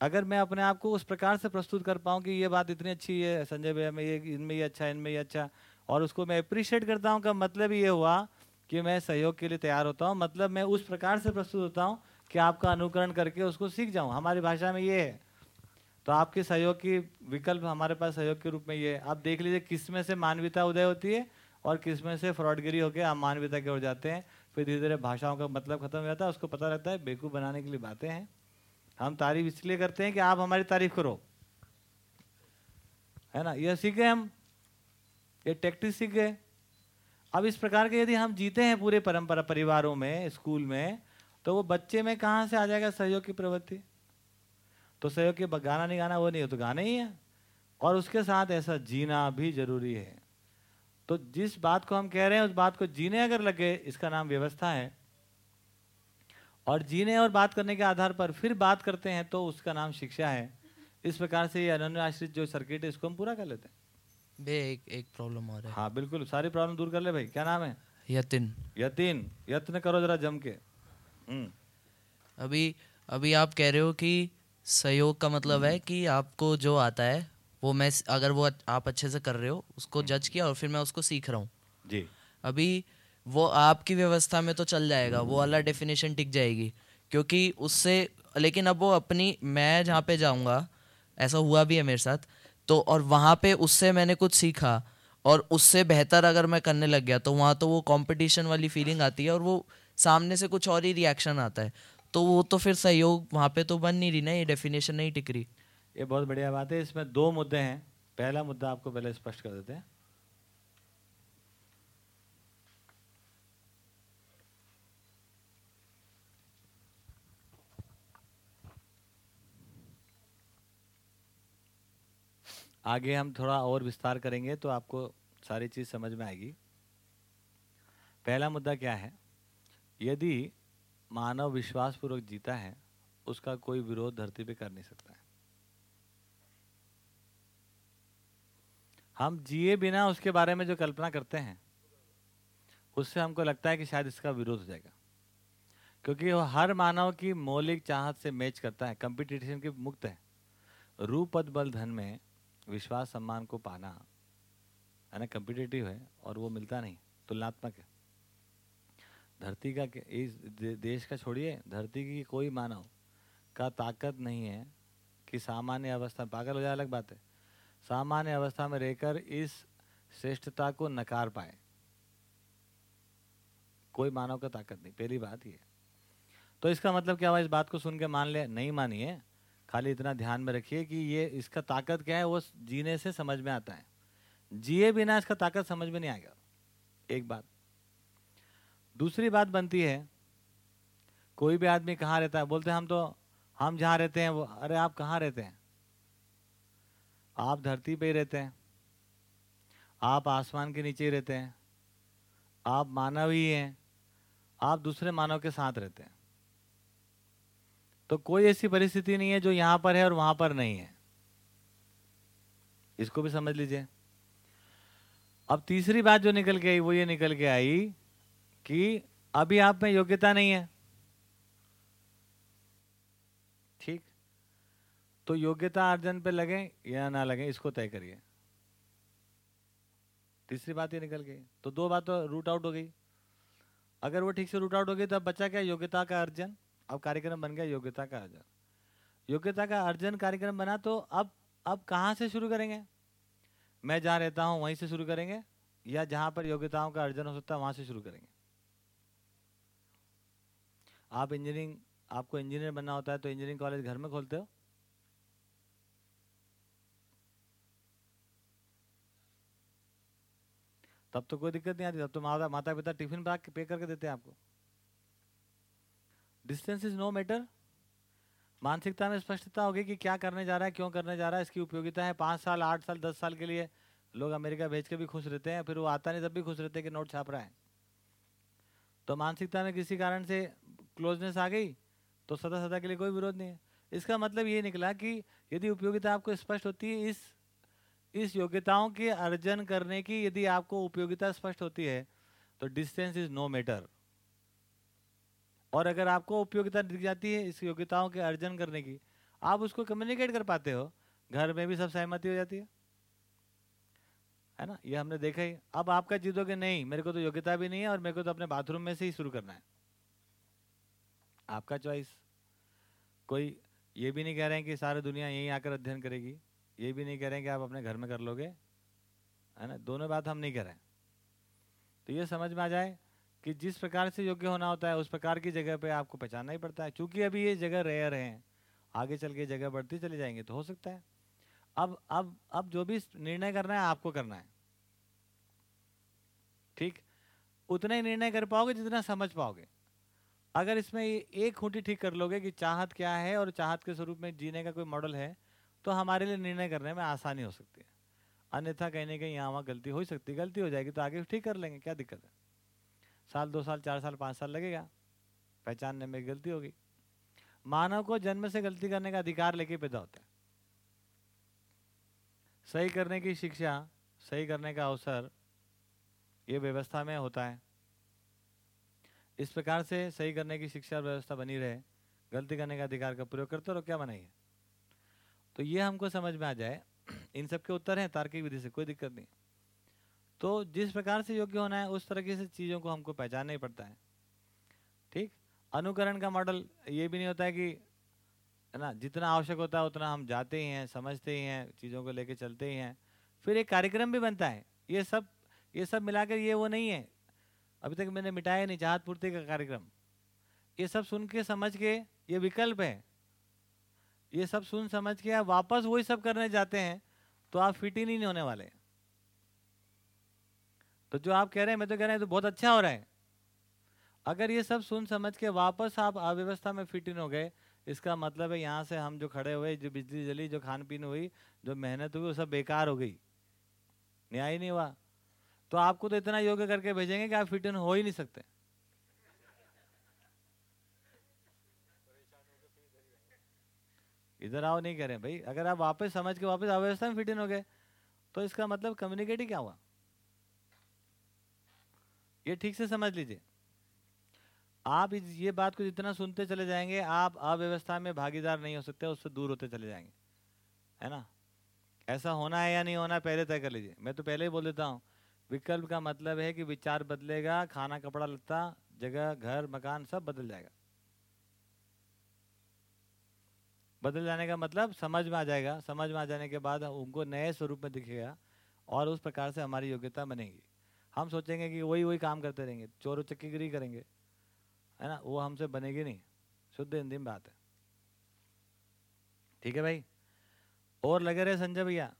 S1: अगर मैं अपने आप को उस प्रकार से प्रस्तुत कर पाऊँ कि ये बात इतनी अच्छी है, संजय भैया में ये, इनमें ये अच्छा इनमें ये अच्छा और उसको मैं अप्रिशिएट करता हूँ, का मतलब ये हुआ कि मैं सहयोग के लिए तैयार होता हूँ मतलब मैं उस प्रकार से प्रस्तुत होता हूँ कि आपका अनुकरण करके उसको सीख जाऊँ। हमारी भाषा में ये है। तो आपके सहयोग की विकल्प हमारे पास सहयोग के रूप में ये है। आप देख लीजिए किसमें से मानवीयता उदय होती है और किसमें से फ्रॉडगिरी होकर आप मानवीयता की ओर जाते हैं। फिर धीरे धीरे भाषाओं का मतलब खत्म हो जाता है, उसको पता लगता है बेकूफ बनाने के लिए बातें हैं। हम तारीफ़ इसलिए करते हैं कि आप हमारी तारीफ़ करो। है ना? यह सीखे हम, ये टैक्टिस सीख। गए अब इस प्रकार के यदि हम जीते हैं पूरे परंपरा, परिवारों में, स्कूल में तो वो बच्चे में कहाँ से आ जाएगा सहयोग की प्रवृत्ति? तो सहयोग के गाना नहीं गाना, वो नहीं हो तो गाना ही है। और उसके साथ ऐसा जीना भी ज़रूरी है। तो जिस बात को हम कह रहे हैं उस बात को जीने अगर लगे इसका नाम व्यवस्था है। और जीने और बात करने के आधार पर फिर बात करते हैं तो उसका नाम शिक्षा है। इस प्रकार से ये अनन्य आश्रित जो सर्किट है इसको हम पूरा कर लेते हैं।
S3: बे एक एक प्रॉब्लम और है।
S1: हाँ बिल्कुल सारी प्रॉब्लम दूर कर ले भाई। क्या नाम है?
S3: यतिन।
S1: यतीन। यत्न करो जरा जम के। हम्म।
S3: अभी अभी आप कह रहे हो कि सहयोग का मतलब है कि आपको जो आता है वो मैं अगर वो आप अच्छे से कर रहे हो उसको जज किया और फिर मैं उसको सीख रहा हूँ।
S1: जी।
S3: अभी वो आपकी व्यवस्था में तो चल जाएगा वो वाला डेफिनेशन टिक जाएगी। क्योंकि उससे लेकिन अब वो अपनी मैं जहाँ पे जाऊँगा ऐसा हुआ भी है मेरे साथ तो और वहाँ पे उससे मैंने कुछ सीखा और उससे बेहतर अगर मैं करने लग गया तो वहाँ तो वो कंपटीशन वाली फीलिंग आती है और वो सामने से कुछ और ही रिएक्शन आता है। तो वो तो फिर सहयोग वहाँ पे तो बन नहीं रही ना ये डेफिनेशन नहीं टिक रही।
S1: ये बहुत बढ़िया बात है। इसमें दो मुद्दे हैं। पहला मुद्दा आपको पहले स्पष्ट कर देते हैं। आगे हम थोड़ा और विस्तार करेंगे तो आपको सारी चीज़ समझ में आएगी। पहला मुद्दा क्या है? यदि मानव विश्वासपूर्वक जीता है, उसका कोई विरोध धरती पे कर नहीं सकता। हम जिए बिना उसके बारे में जो कल्पना करते हैं, उससे हमको लगता है कि शायद इसका विरोध हो जाएगा। क्योंकि वो हर मानव की मौलिक चाहत से मैच करता है कंपटीशन के मुक्त है। रूप पद बल धन में विश्वास सम्मान को पाना, है ना कंपिटेटिव है और वो मिलता नहीं, तुलनात्मक है। धरती का इस देश का छोड़िए, धरती की कोई मानव का ताकत नहीं है कि सामान्य अवस्था पागल हो जाए अलग बात है। सामान्य अवस्था में रहकर इस श्रेष्ठता को नकार पाए। कोई मानव का ताकत नहीं, पहली बात ये। तो इसका मतलब क्या हुआ? इस बात को सुन के मान ले नहीं मानिए। खाली इतना ध्यान में रखिए कि ये, इसका ताकत क्या है? वो जीने से समझ में आता है। जिए बिना इसका ताकत समझ में नहीं आएगा। एक बात। दूसरी बात बनती है, कोई भी आदमी कहाँ रहता है? बोलते हैं, हम तो हम जहाँ रहते हैं, वो, अरे आप कहाँ रहते हैं? आप धरती पे ही रहते हैं। आप आसमान के नीचे ही रहते हैं। आप मानव ही हैं। आप दूसरे मानव के साथ रहते हैं। तो कोई ऐसी परिस्थिति नहीं है जो यहाँ पर है और वहाँ पर नहीं है। इसको भी समझ लीजिए। अब तीसरी बात जो निकल के आई, वो ये निकल के आई कि अभी आप में योग्यता नहीं है ठीक तो योग्यता अर्जन पे लगे या ना लगे, इसको तय करिए। तीसरी बात ये निकल गई। तो दो बात तो रूट आउट हो गई। अगर वो ठीक से रूट आउट हो गई तो अब बचा क्या योग्यता का अर्जन? अब कार्यक्रम बन गया योग्यता का अर्जन। योग्यता का अर्जन कार्यक्रम बना तो अब अब कहाँ से शुरू करेंगे? मैं जहाँ रहता हूँ, वहीं से शुरू करेंगे? या जहाँ पर योग्यताओं का अर्जन हो सकता है, वहाँ से शुरू करेंगे? आप इंजीनियरिंग आपको इंजीनियर बनना होता है तो इंजीनियरिंग कॉलेज घर में खोलते हो? तब तो कोई दिक्कत नहीं आती, तब तो माता माता पिता टिफ़िन पे करके देते हैं आपको। डिस्टेंस इज़ नो मैटर मानसिकता में स्पष्टता होगी कि क्या करने जा रहा है, क्यों करने जा रहा है, इसकी उपयोगिता है। पाँच साल, आठ साल, दस साल के लिए लोग अमेरिका भेज के भी खुश रहते हैं, फिर वो आता नहीं, तब भी खुश रहते हैं कि नोट छाप रहा है। तो मानसिकता में किसी कारण से क्लोजनेस आ गई तो सदा सदा के लिए कोई विरोध नहीं है। इसका मतलब ये निकला कि यदि उपयोगिता आपको स्पष्ट होती है, इस इस योग्यताओं के अर्जन करने की यदि आपको उपयोगिता स्पष्ट होती है तो डिस्टेंस इज़ नो मैटर और अगर आपको उपयोगिता दिख जाती है इस योग्यताओं के अर्जन करने की, आप उसको कम्युनिकेट कर पाते हो, घर में भी सब सहमति हो जाती है। है ना? ये हमने देखा ही। अब आपका जीतोगे? नहीं, मेरे को तो योग्यता भी नहीं है और मेरे को तो अपने बाथरूम में से ही शुरू करना है। आपका चॉइस कोई ये भी नहीं कह रहे हैं कि सारी दुनिया यहीं आकर अध्ययन करेगी। ये भी नहीं हैं कि आप अपने घर में कर लोगे, है ना? दोनों बात हम नहीं हैं तो ये समझ में आ जाए कि जिस प्रकार से योग्य होना होता है, उस प्रकार की जगह पे आपको पहचानना ही पड़ता है। क्योंकि अभी ये जगह रेयर हैं, आगे चल के जगह बढ़ती चली जाएँगे तो हो सकता है। अब अब अब जो भी निर्णय करना है, आपको करना है। ठीक? उतना ही निर्णय कर पाओगे जितना समझ पाओगे। अगर इसमें एक खूंटी ठीक कर लोगे कि चाहत क्या है और चाहत के स्वरूप में जीने का कोई मॉडल है तो हमारे लिए निर्णय करने में आसानी हो सकती है। अन्यथा कहीं ना कहीं यहाँ वहाँ गलती हो सकती है। गलती हो जाएगी तो आगे ठीक कर लेंगे, क्या दिक्कत है? साल, दो साल, चार साल, पाँच साल लगेगा, पहचानने में गलती होगी। मानव को जन्म से गलती करने का अधिकार लेके पैदा होता है। सही करने की शिक्षा, सही करने का अवसर, ये व्यवस्था में होता है। इस प्रकार से सही करने की शिक्षा और व्यवस्था बनी रहे, गलती करने का अधिकार का प्रयोग करते रहो, क्या बनाइए तो ये हमको समझ में आ जाए, इन सब के उत्तर हैं, तार्किक विधि से कोई दिक्कत नहीं। तो जिस प्रकार से योग्य होना है, उस तरीके से चीज़ों को हमको पहचानना ही पड़ता है। ठीक? अनुकरण का मॉडल ये भी नहीं होता है कि, है ना, जितना आवश्यक होता है, उतना हम जाते ही हैं, समझते ही हैं, चीज़ों को लेके चलते ही हैं। फिर एक कार्यक्रम भी बनता है। ये सब ये सब मिलाकर ये वो नहीं है। अभी तक मैंने मिटाया नहीं, चाहत पूर्ति का कार्यक्रम। ये सब सुन के, समझ के ये विकल्प है। ये सब सुन समझ के आप वापस वही सब करने जाते हैं तो आप फिट ही नहीं होने वाले। तो जो आप कह रहे हैं, मैं तो कह रहा हूँ तो बहुत अच्छा हो रहा है। अगर ये सब सुन समझ के वापस आप अव्यवस्था में फिट इन हो गए, इसका मतलब है यहाँ से हम जो खड़े हुए, जो बिजली जली, जो खान पीन हुई, जो मेहनत हुई, वो सब बेकार हो गई। न्याय नहीं हुआ। तो आपको तो इतना योग्य करके भेजेंगे कि आप फिट इन हो ही नहीं सकते। इधर आओ, नहीं करें। भाई, अगर आप वापस समझ के वापस अव्यवस्था में फिट इन हो गए। तो इसका मतलब कम्युनिकेट ही क्या हुआ? ये ठीक से समझ लीजिए। आप इस- ये बात को जितना सुनते चले जाएँगे, आप अव्यवस्था में भागीदार नहीं हो सकते, उससे दूर होते चले जाएँगे। है ना? ऐसा होना है या नहीं होना, पहले तय कर लीजिए। मैं तो पहले ही बोल देता हूँ। विकल्प का मतलब है कि विचार बदलेगा, खाना, कपड़ा, लत्ता, जगह, घर, मकान, सब बदल जाएगा। बदल जाने का मतलब समझ में आ जाएगा। समझ में आ जाने के बाद उनको नए स्वरूप में दिखेगा और उस प्रकार से हमारी योग्यता बनेगी। हम सोचेंगे कि वही वही काम करते रहेंगे, चोर चक्कीगिरी करेंगे, है ना? वो हमसे बनेगी नहीं। शुद्ध हिंदी में बात है। ठीक है भाई? और लगे रहे संजय भैया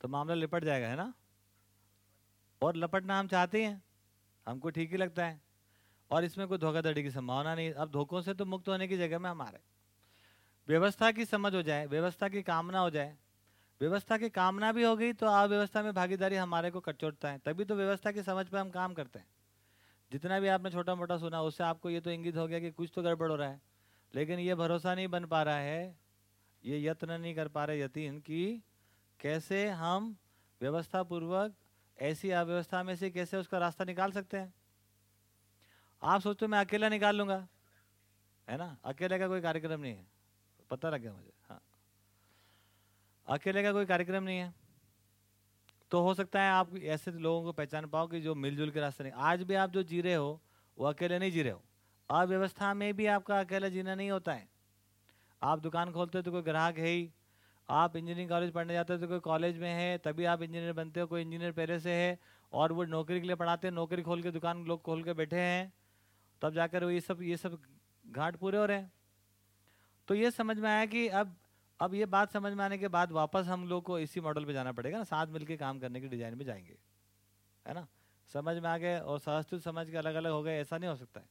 S1: तो मामला लिपट जाएगा, है ना? और लपटना हम चाहते हैं, हमको ठीक ही लगता है। और इसमें कोई धोखाधड़ी की संभावना नहीं। अब धोखों से तो मुक्त होने की जगह में हम आ रहे व्यवस्था की समझ हो जाए, व्यवस्था की कामना हो जाए। व्यवस्था की कामना भी हो गई तो अव्यवस्था में भागीदारी हमारे को कचोटता है, तभी तो व्यवस्था की समझ पर हम काम करते हैं। जितना भी आपने छोटा मोटा सुना, उससे आपको ये तो इंगित हो गया कि कुछ तो गड़बड़ हो रहा है, लेकिन ये भरोसा नहीं बन पा रहा है, ये यत्न नहीं कर पा रहे यतीन कि कैसे हम व्यवस्था पूर्वक ऐसी अव्यवस्था में से कैसे उसका रास्ता निकाल सकते हैं। आप सोचते मैं अकेला निकाल लूँगा, है ना? अकेले का कोई कार्यक्रम नहीं है। पता लग गया मुझे हाँ। अकेले का कोई कार्यक्रम नहीं है। तो हो सकता है आप ऐसे लोगों को पहचान पाओ कि जो मिलजुल के रास्ते नहीं, आज भी आप जो जी रहे हो, वो अकेले नहीं जी रहे हो। अव्यवस्था में भी आपका अकेला जीना नहीं होता है। आप दुकान खोलते हो तो कोई ग्राहक है ही। आप इंजीनियरिंग कॉलेज पढ़ने जाते हो तो कोई कॉलेज में है, तभी आप इंजीनियर बनते हो, कोई इंजीनियर पहले से है और वो नौकरी के लिए पढ़ाते हैं, नौकरी खोल के दुकान लोग खोल के बैठे हैं, तब जाकर वो ये सब ये सब घाट पूरे हो रहे हैं। तो ये समझ में आया कि अब अब ये बात समझ में आने के बाद वापस हम लोग को इसी मॉडल पे जाना पड़ेगा ना, साथ मिलके काम करने की डिज़ाइन में जाएँगे। है ना? समझ में आ गए और सहस्त्र समझ के अलग अलग हो गए, ऐसा नहीं हो सकता है।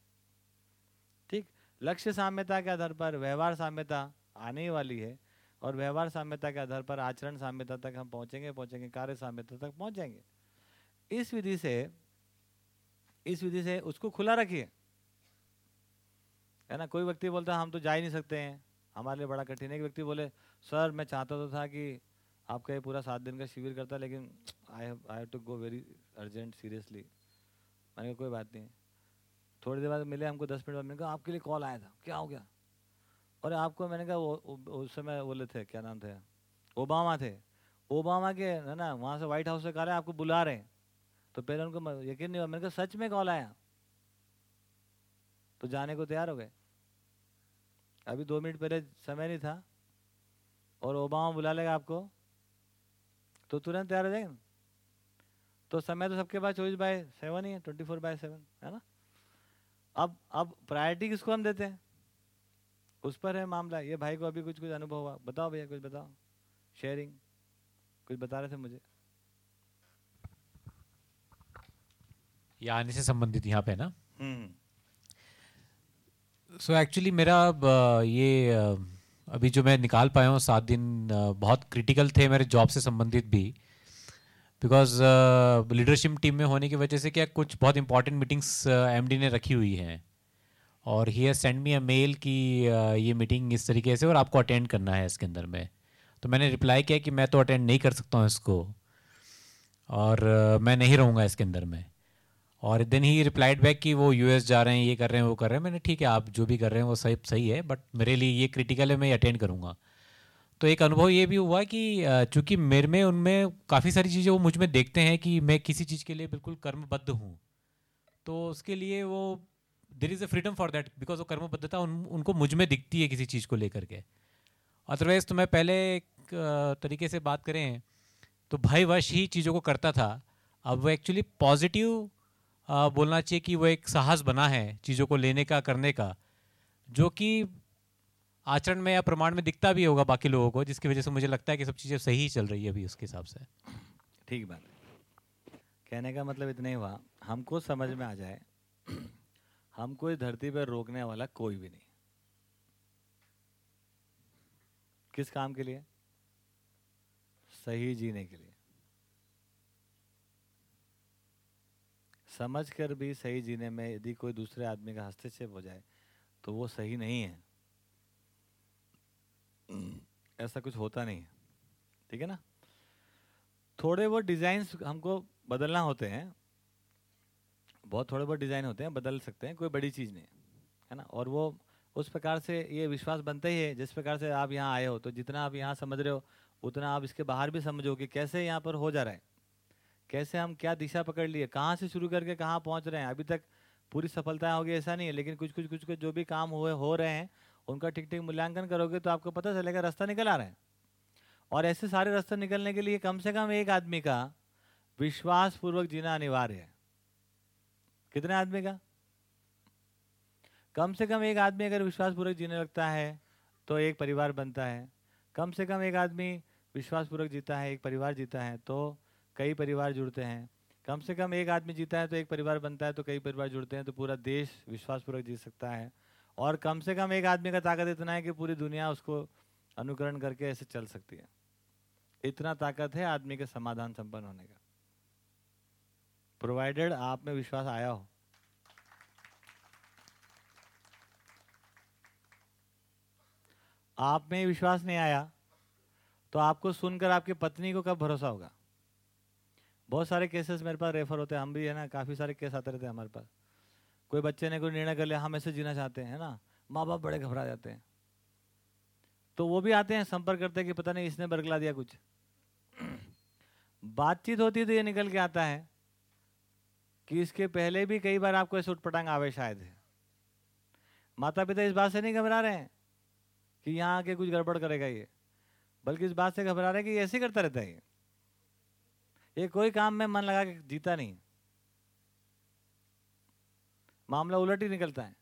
S1: ठीक? लक्ष्य साम्यता के आधार पर व्यवहार साम्यता आने ही वाली है और व्यवहार साम्यता के आधार पर आचरण साम्यता तक हम पहुँचेंगे पहुँचेंगे, कार्य साम्यता तक पहुँच जाएँगे इस विधि से, इस विधि से उसको खुला रखिए। है ना? कोई व्यक्ति बोलता हम तो जा ही नहीं सकते हैं। हमारे लिए बड़ा कठिन है एक व्यक्ति बोले, सर, मैं चाहता तो था कि आपका ये पूरा सात दिन का शिविर करता, लेकिन I have I have to go very urgent seriously मैंने कहा, कोई बात नहीं। थोड़ी देर बाद मिले हमको दस मिनट बाद, मैंने कहा, आपके लिए कॉल आया था, क्या हो गया? और आपको, मैंने कहा, वो उस समय बोले थे, क्या नाम थे, ओबामा थे। ओबामा के, है ना, वहाँ से व्हाइट हाउस से कह आपको बुला रहे हैं। तो पहले उनको यकीन नहीं हुआ, मैंने कहा, सच में कॉल आया? तो जाने को तैयार हो गए। अभी दो मिनट पहले समय नहीं था। और ओबामा बुला लेगा आपको। तो तुरंत तैयार हो जाएगा तो समय तो सबके पास चौबीस बाय सेवन ही है ट्वेंटी फोर बाय सेवन है ना? अब अब प्रायोरिटी किसको हम देते हैं? उस पर है मामला। ये भाई को अभी कुछ कुछ अनुभव हुआ। बताओ भैया कुछ बताओ। शेयरिंग कुछ बता रहे थे मुझे।
S2: ये आने से संबंधित यहाँ पे ना? सो एक्चुअली मेरा ये अभी जो मैं निकाल पाया हूँ, सात दिन बहुत क्रिटिकल थे मेरे जॉब से संबंधित भी। बिकॉज़ लीडरशिप टीम में होने की वजह से क्या कुछ बहुत इंपॉर्टेंट मीटिंग्स एमडी ने रखी हुई हैं। और he has send me a mail कि ये मीटिंग इस तरीके से और आपको अटेंड करना है इसके अंदर में। तो मैंने रिप्लाई किया कि मैं तो अटेंड नहीं कर सकता हूँ इसको। और मैं नहीं रहूँगा इसके अंदर में। और देन ही रिप्लाइड बैक कि वो यूएस जा रहे हैं ये कर रहे हैं वो कर रहे हैं। मैंने ठीक है आप जो भी कर रहे हैं वो सही सही है बट मेरे लिए ये क्रिटिकल है मैं अटेंड करूँगा। तो एक अनुभव ये भी हुआ कि चूँकि मेरे में उनमें काफ़ी सारी चीज़ें वो मुझमें देखते हैं कि मैं किसी चीज़ के लिए बिल्कुल कर्मबद्ध हूँ। तो उसके लिए वो there is a freedom for that because वो कर्मबद्धता उन, उनको मुझमें दिखती है किसी चीज़ को लेकर के। अदरवाइज़ तो मैं पहले एक तरीके से बात करें तो भाई भयवश ही चीज़ों को करता था। अब वो एक्चुअली पॉजिटिव बोलना चाहिए कि वो एक साहस बना है चीज़ों को लेने का, करने का, जो कि आचरण में या प्रमाण में दिखता भी होगा बाकी लोगों को, जिसकी वजह से मुझे लगता है कि सब चीज़ें सही चल रही है अभी उसके हिसाब से।
S1: ठीक बात है। कहने का मतलब इतना ही हुआ, हमको समझ में आ जाए हमको इस धरती पर रोकने वाला कोई भी नहीं। किस काम के लिए? सही जीने के लिए। समझ कर भी सही जीने में यदि कोई दूसरे आदमी का हस्तक्षेप हो जाए तो वो सही नहीं है। ऐसा कुछ होता नहीं है। ठीक है ना? थोड़े बहुत डिज़ाइन हमको बदलना होते हैं। बहुत थोड़े बहुत डिज़ाइन होते हैं, बदल सकते हैं, कोई बड़ी चीज़ नहीं है ना? और वो उस प्रकार से ये विश्वास बनता ही है, जिस प्रकार से आप यहाँ आए हो तो जितना आप यहाँ समझ रहे हो, उतना आप इसके बाहर भी समझो कि कैसे यहाँ पर हो जा रहा है। कैसे हम क्या दिशा पकड़ लिए? कहाँ से शुरू करके कहाँ पहुँच रहे हैं? अभी तक पूरी सफलताएँ होगी ऐसा नहीं है, लेकिन कुछ कुछ कुछ कुछ जो भी काम हुए, हो रहे हैं, उनका ठीक ठीक मूल्यांकन करोगे तो आपको पता चलेगा रास्ता निकल आ रहे हैं। और ऐसे सारे रास्ते निकलने के लिए कम से कम एक आदमी का विश्वास पूर्वक जीना अनिवार्य है। कितने आदमी का? कम से कम एक आदमी अगर विश्वास पूर्वक जीने लगता है तो एक परिवार बनता है। कम से कम एक आदमी विश्वास पूर्वक जीता है, एक परिवार जीता है तो कई परिवार जुड़ते हैं। कम से कम एक आदमी जीता है तो एक परिवार बनता है तो कई परिवार जुड़ते हैं तो पूरा देश विश्वासपूर्वक जी सकता है। और कम से कम एक आदमी का ताकत इतना है कि पूरी दुनिया उसको अनुकरण करके ऐसे चल सकती है। इतना ताकत है आदमी के समाधान संपन्न होने का। प्रोवाइडेड आप में विश्वास आया हो। आप में विश्वास नहीं आया तो आपको सुनकर आपकी पत्नी को कब भरोसा होगा? बहुत सारे केसेस मेरे पास रेफर होते हैं, हम भी है ना, काफ़ी सारे केस आते रहते हैं हमारे पास। कोई बच्चे ने कोई निर्णय कर लिया, हम ऐसे जीना चाहते हैं ना? माँ बाप बड़े घबरा जाते हैं। तो वो भी आते हैं, संपर्क करते हैं कि पता नहीं इसने बरगला दिया कुछ। बातचीत होती है तो ये निकल के आता है कि इसके पहले भी कई बार आपको ऐसे उठपटांग आवे शायद। है माता पिता इस बात से नहीं घबरा रहे हैं कि यहाँ आके कुछ गड़बड़ करेगा ये, बल्कि इस बात से घबरा रहे हैं कि ऐसे करता रहता है ये। ये कोई काम में मन लगा के जीता नहीं मामला उलट ही निकलता है।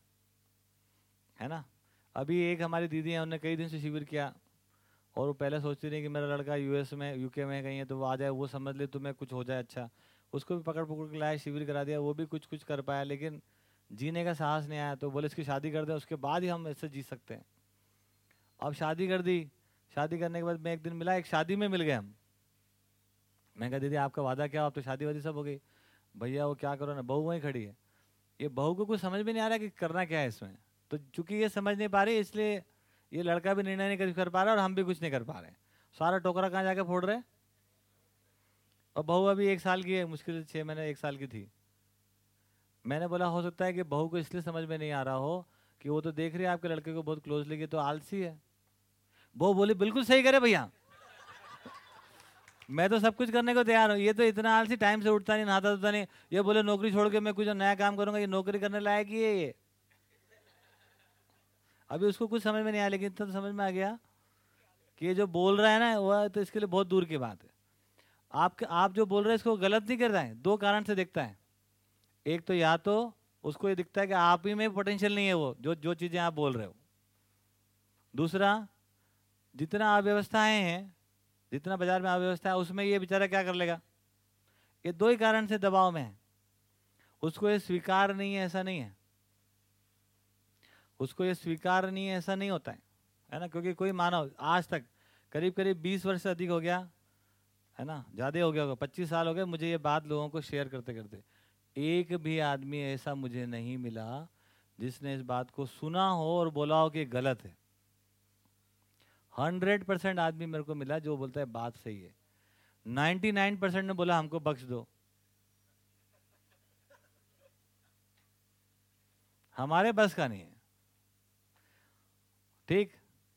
S1: है ना? अभी एक हमारी दीदी है उन्होंने कई दिन से शिविर किया और वो पहले सोचती रही कि मेरा लड़का यूएस में यूके में कहीं है तो वो आ जाए, वो समझ ले, तुम्हें कुछ हो जाए अच्छा। उसको भी पकड़ पकड़ के लाया शिविर करा दिया, वो भी कुछ कुछ कर पाया, लेकिन जीने का साहस नहीं आया तो बोले इसकी शादी कर दें, उसके बाद ही हम इससे जी सकते हैं। अब शादी कर दी, शादी करने के बाद मैं एक दिन मिला, एक शादी में मिल गए हम। मैं कहा दीदी, आपका वादा क्या? आप तो शादी वादी सब हो गई। भैया, वो क्या करो ना, बहू वहीं खड़ी है। ये बहू को कुछ समझ में नहीं आ रहा कि करना क्या है इसमें। तो चूँकि ये समझ नहीं पा रही, इसलिए ये लड़का भी निर्णय नहीं कर पा रहा और हम भी कुछ नहीं कर पा रहे सारा टोकरा कहाँ जाके फोड़ रहे और बहू अभी एक साल की है, मुश्किल से छः महीने एक साल की थी। मैंने बोला, हो सकता है कि बहू को इसलिए समझ में नहीं आ रहा हो कि वो तो देख रही है आपके लड़के को बहुत क्लोजली तो आलसी है। बहू बोली, बिल्कुल सही करे भैया। मैं तो सब कुछ करने को तैयार हूँ। ये तो इतना आलसी टाइम से उठता नहीं, नहाता धोता नहीं। ये बोले, नौकरी छोड़ के मैं कुछ नया काम करूँगा, ये नौकरी करने लायक ही है ये। अभी उसको कुछ समझ में नहीं आया, लेकिन इतना तो समझ में आ गया कि ये जो बोल रहा है ना, वह तो इसके लिए बहुत दूर की बात है। आप आप जो बोल रहे हैं, इसको गलत नहीं कर रहा है। दो कारण से दिखता है। एक तो या तो उसको ये दिखता है कि आप ही में पोटेंशियल नहीं है वो, जो जो चीज़ें आप बोल रहे हो। दूसरा, जितना अव्यवस्थाएँ हैं जितना बाज़ार में अव्यवस्था है, उसमें ये बेचारा क्या कर लेगा? ये दो ही कारण से दबाव में है। उसको ये स्वीकार नहीं है, ऐसा नहीं है। उसको ये स्वीकार नहीं है, ऐसा नहीं होता है। है ना? क्योंकि कोई मानव, आज तक करीब करीब बीस वर्ष से अधिक हो गया, है ना? ज़्यादा हो गया होगा, पच्चीस साल हो गए, मुझे ये बात लोगों को शेयर करते करते एक भी आदमी ऐसा मुझे नहीं मिला जिसने इस बात को सुना हो और बोला हो कि गलत है। हंड्रेड परसेंट आदमी मेरे को मिला जो बोलता है बात सही है। नाइन्टी नाइन परसेंट ने बोला, हमको बख्श दो। हमारे बस का नहीं है। ठीक?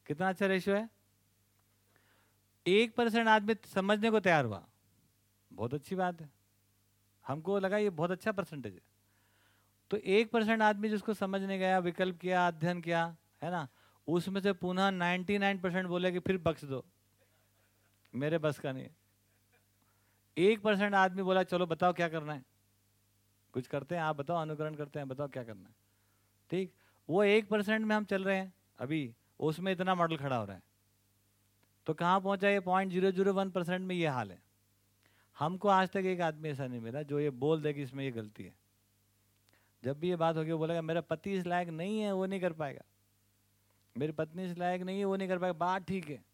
S1: कितना अच्छा रेशियो है? एक परसेंट आदमी समझने को तैयार हुआ। बहुत अच्छी बात है। हमको लगा ये बहुत अच्छा परसेंटेज है। तो एक परसेंट आदमी जिसको समझने गया, विकल्प किया, अध्ययन किया, है ना? उसमें से पुनः 99 परसेंट बोले कि फिर बख्श दो। मेरे बस का नहीं एक परसेंट आदमी बोला, चलो बताओ क्या करना है? कुछ करते हैं, आप बताओ, अनुकरण करते हैं, बताओ क्या करना है? ठीक? वो एक परसेंट में हम चल रहे हैं अभी, उसमें इतना मॉडल खड़ा हो रहा है। तो कहाँ पहुँचा ये point zero zero one percent में ये हाल है? हमको आज तक एक आदमी ऐसा नहीं मिला जो ये बोल दे कि इसमें ये गलती है। जब भी ये बात होगी, वो बोलेगा, मेरा पति इस लायक नहीं है, वो नहीं कर पाएगा। मेरी पत्नी इस लायक नहीं है, वो नहीं कर पाएगा। बात ठीक है।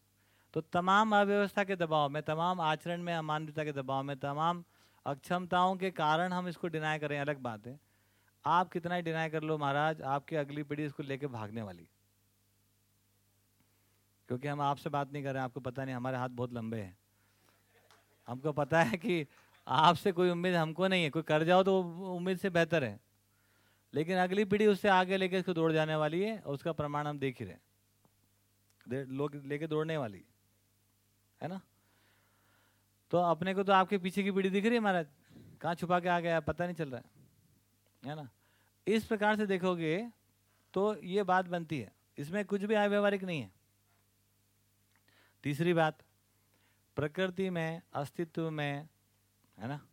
S1: तो तमाम अव्यवस्था के दबाव में, तमाम आचरण में अमान्यता के दबाव में, तमाम अक्षमताओं के कारण हम इसको डिनाई करें, अलग बात है। आप कितना ही डिनाई कर लो महाराज, आपकी अगली पीढ़ी इसको लेके भागने वाली। क्योंकि हम आपसे बात नहीं कर रहे हैं, आपको पता नहीं, हमारे हाथ बहुत लंबे हैं। हमको पता है कि आपसे कोई उम्मीद हमको नहीं है। कोई कर जाओ तो उम्मीद से बेहतर है। लेकिन अगली पीढ़ी उससे आगे लेके इसको दौड़ जाने वाली है और उसका प्रमाण हम देख ही रहे लोग लेके दौड़ने वाली है। है ना? तो अपने को तो आपके पीछे की पीढ़ी दिख रही है महाराज। कहाँ छुपा के आ गया पता नहीं चल रहा है। है ना? इस प्रकार से देखोगे तो ये बात बनती है। इसमें कुछ भी अव्यवहारिक नहीं है। तीसरी बात, प्रकृति में, अस्तित्व में, है ना?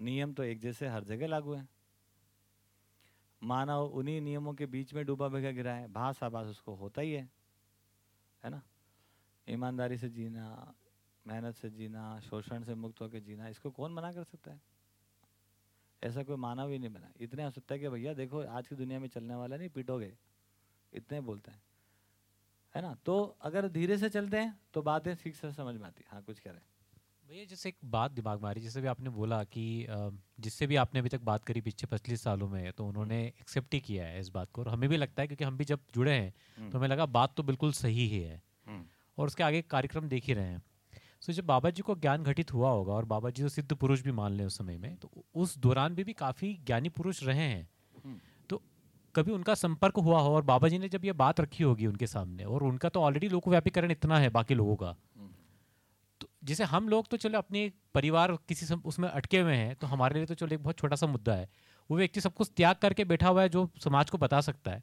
S1: नियम तो एक जैसे हर जगह लागू है। मानव उन्हीं नियमों के बीच में डूबा भिगा गिरा है, भास आभास उसको होता ही है है ना? ईमानदारी से जीना, मेहनत से जीना, शोषण से मुक्त होकर जीना, इसको कौन मना कर सकता है? ऐसा कोई मानव ही नहीं बना। इतने हो सकता है कि भैया देखो, आज की दुनिया में चलने वाला नहीं, पिटोगे। इतने बोलते हैं। है ना? तो अगर धीरे से चलते हैं तो बातें ठीक से समझ में आती हाँ कुछ कह रहे हैं।
S2: भैया जैसे एक बात दिमाग में आ रही जैसे भी आपने बोला कि जिससे भी आपने अभी तक बात करी पिछले पच्चीस सालों में तो उन्होंने एक्सेप्ट ही किया है इस बात को। और हमें भी लगता है क्योंकि हम भी जब जुड़े हैं तो हमें लगा बात तो बिल्कुल सही ही है। और उसके आगे कार्यक्रम देख ही रहे हैं। सो जब बाबा जी को ज्ञान घटित हुआ होगा और बाबा जी तो सिद्ध पुरुष भी मान लें उस समय में तो उस दौरान भी, भी काफ़ी ज्ञानी पुरुष रहे हैं। तो कभी उनका संपर्क हुआ हो और बाबा जी ने जब ये बात रखी होगी उनके सामने और उनका तो ऑलरेडी लोकव्यापीकरण इतना है बाकी लोगों का जैसे हम लोग तो चलो अपने परिवार किसी सम, उसमें अटके हुए हैं तो हमारे लिए तो चलो एक बहुत छोटा सा मुद्दा है। वो व्यक्ति सब कुछ त्याग करके बैठा हुआ है जो समाज को बता सकता है।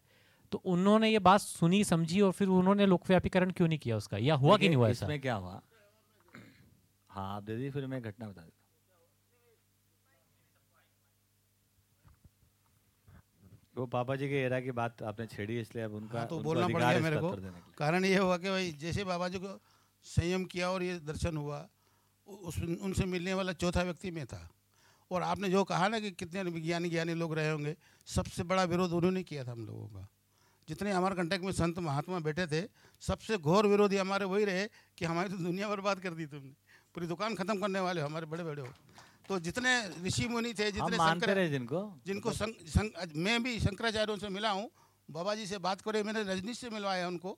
S2: तो उन्होंने ये बात सुनी समझी और फिर उन्होंने लोकव्यापीकरण क्यों नहीं किया उसका? या हुआ कि नहीं हुआ
S1: इसमें क्या हुआ? हाँ आप दे दी फिर मैं घटना बता देता वो पापा जी के एरा की बात आपने छेड़ी इसलिए अब उनका
S5: हाँ, तो
S1: उनको
S5: बोलना पड़ गया मेरे को। कारण ये हुआ कि भाई जैसे बाबा जी को संयम किया और ये दर्शन हुआ उस उनसे मिलने वाला चौथा व्यक्ति में था। और आपने जो कहा ना कि कितने विज्ञानी ज्ञानी लोग रहे होंगे सबसे बड़ा विरोध उन्होंने किया था हम लोगों का। जितने हमारे कंटेक्ट में संत महात्मा बैठे थे सबसे घोर विरोधी हमारे वही रहे कि हमारी तो दुनिया बर्बाद कर दी तुमने पूरी दुकान खत्म करने वाले हो हमारे बड़े बड़े हो। तो जितने ऋषि मुनि थे जितने शंकर
S1: जिनको?
S5: जिनको संग, संग, मैं भी शंकराचार्यों से मिला हूँ बाबा जी से बात करे मैंने रजनीश से मिलवाया उनको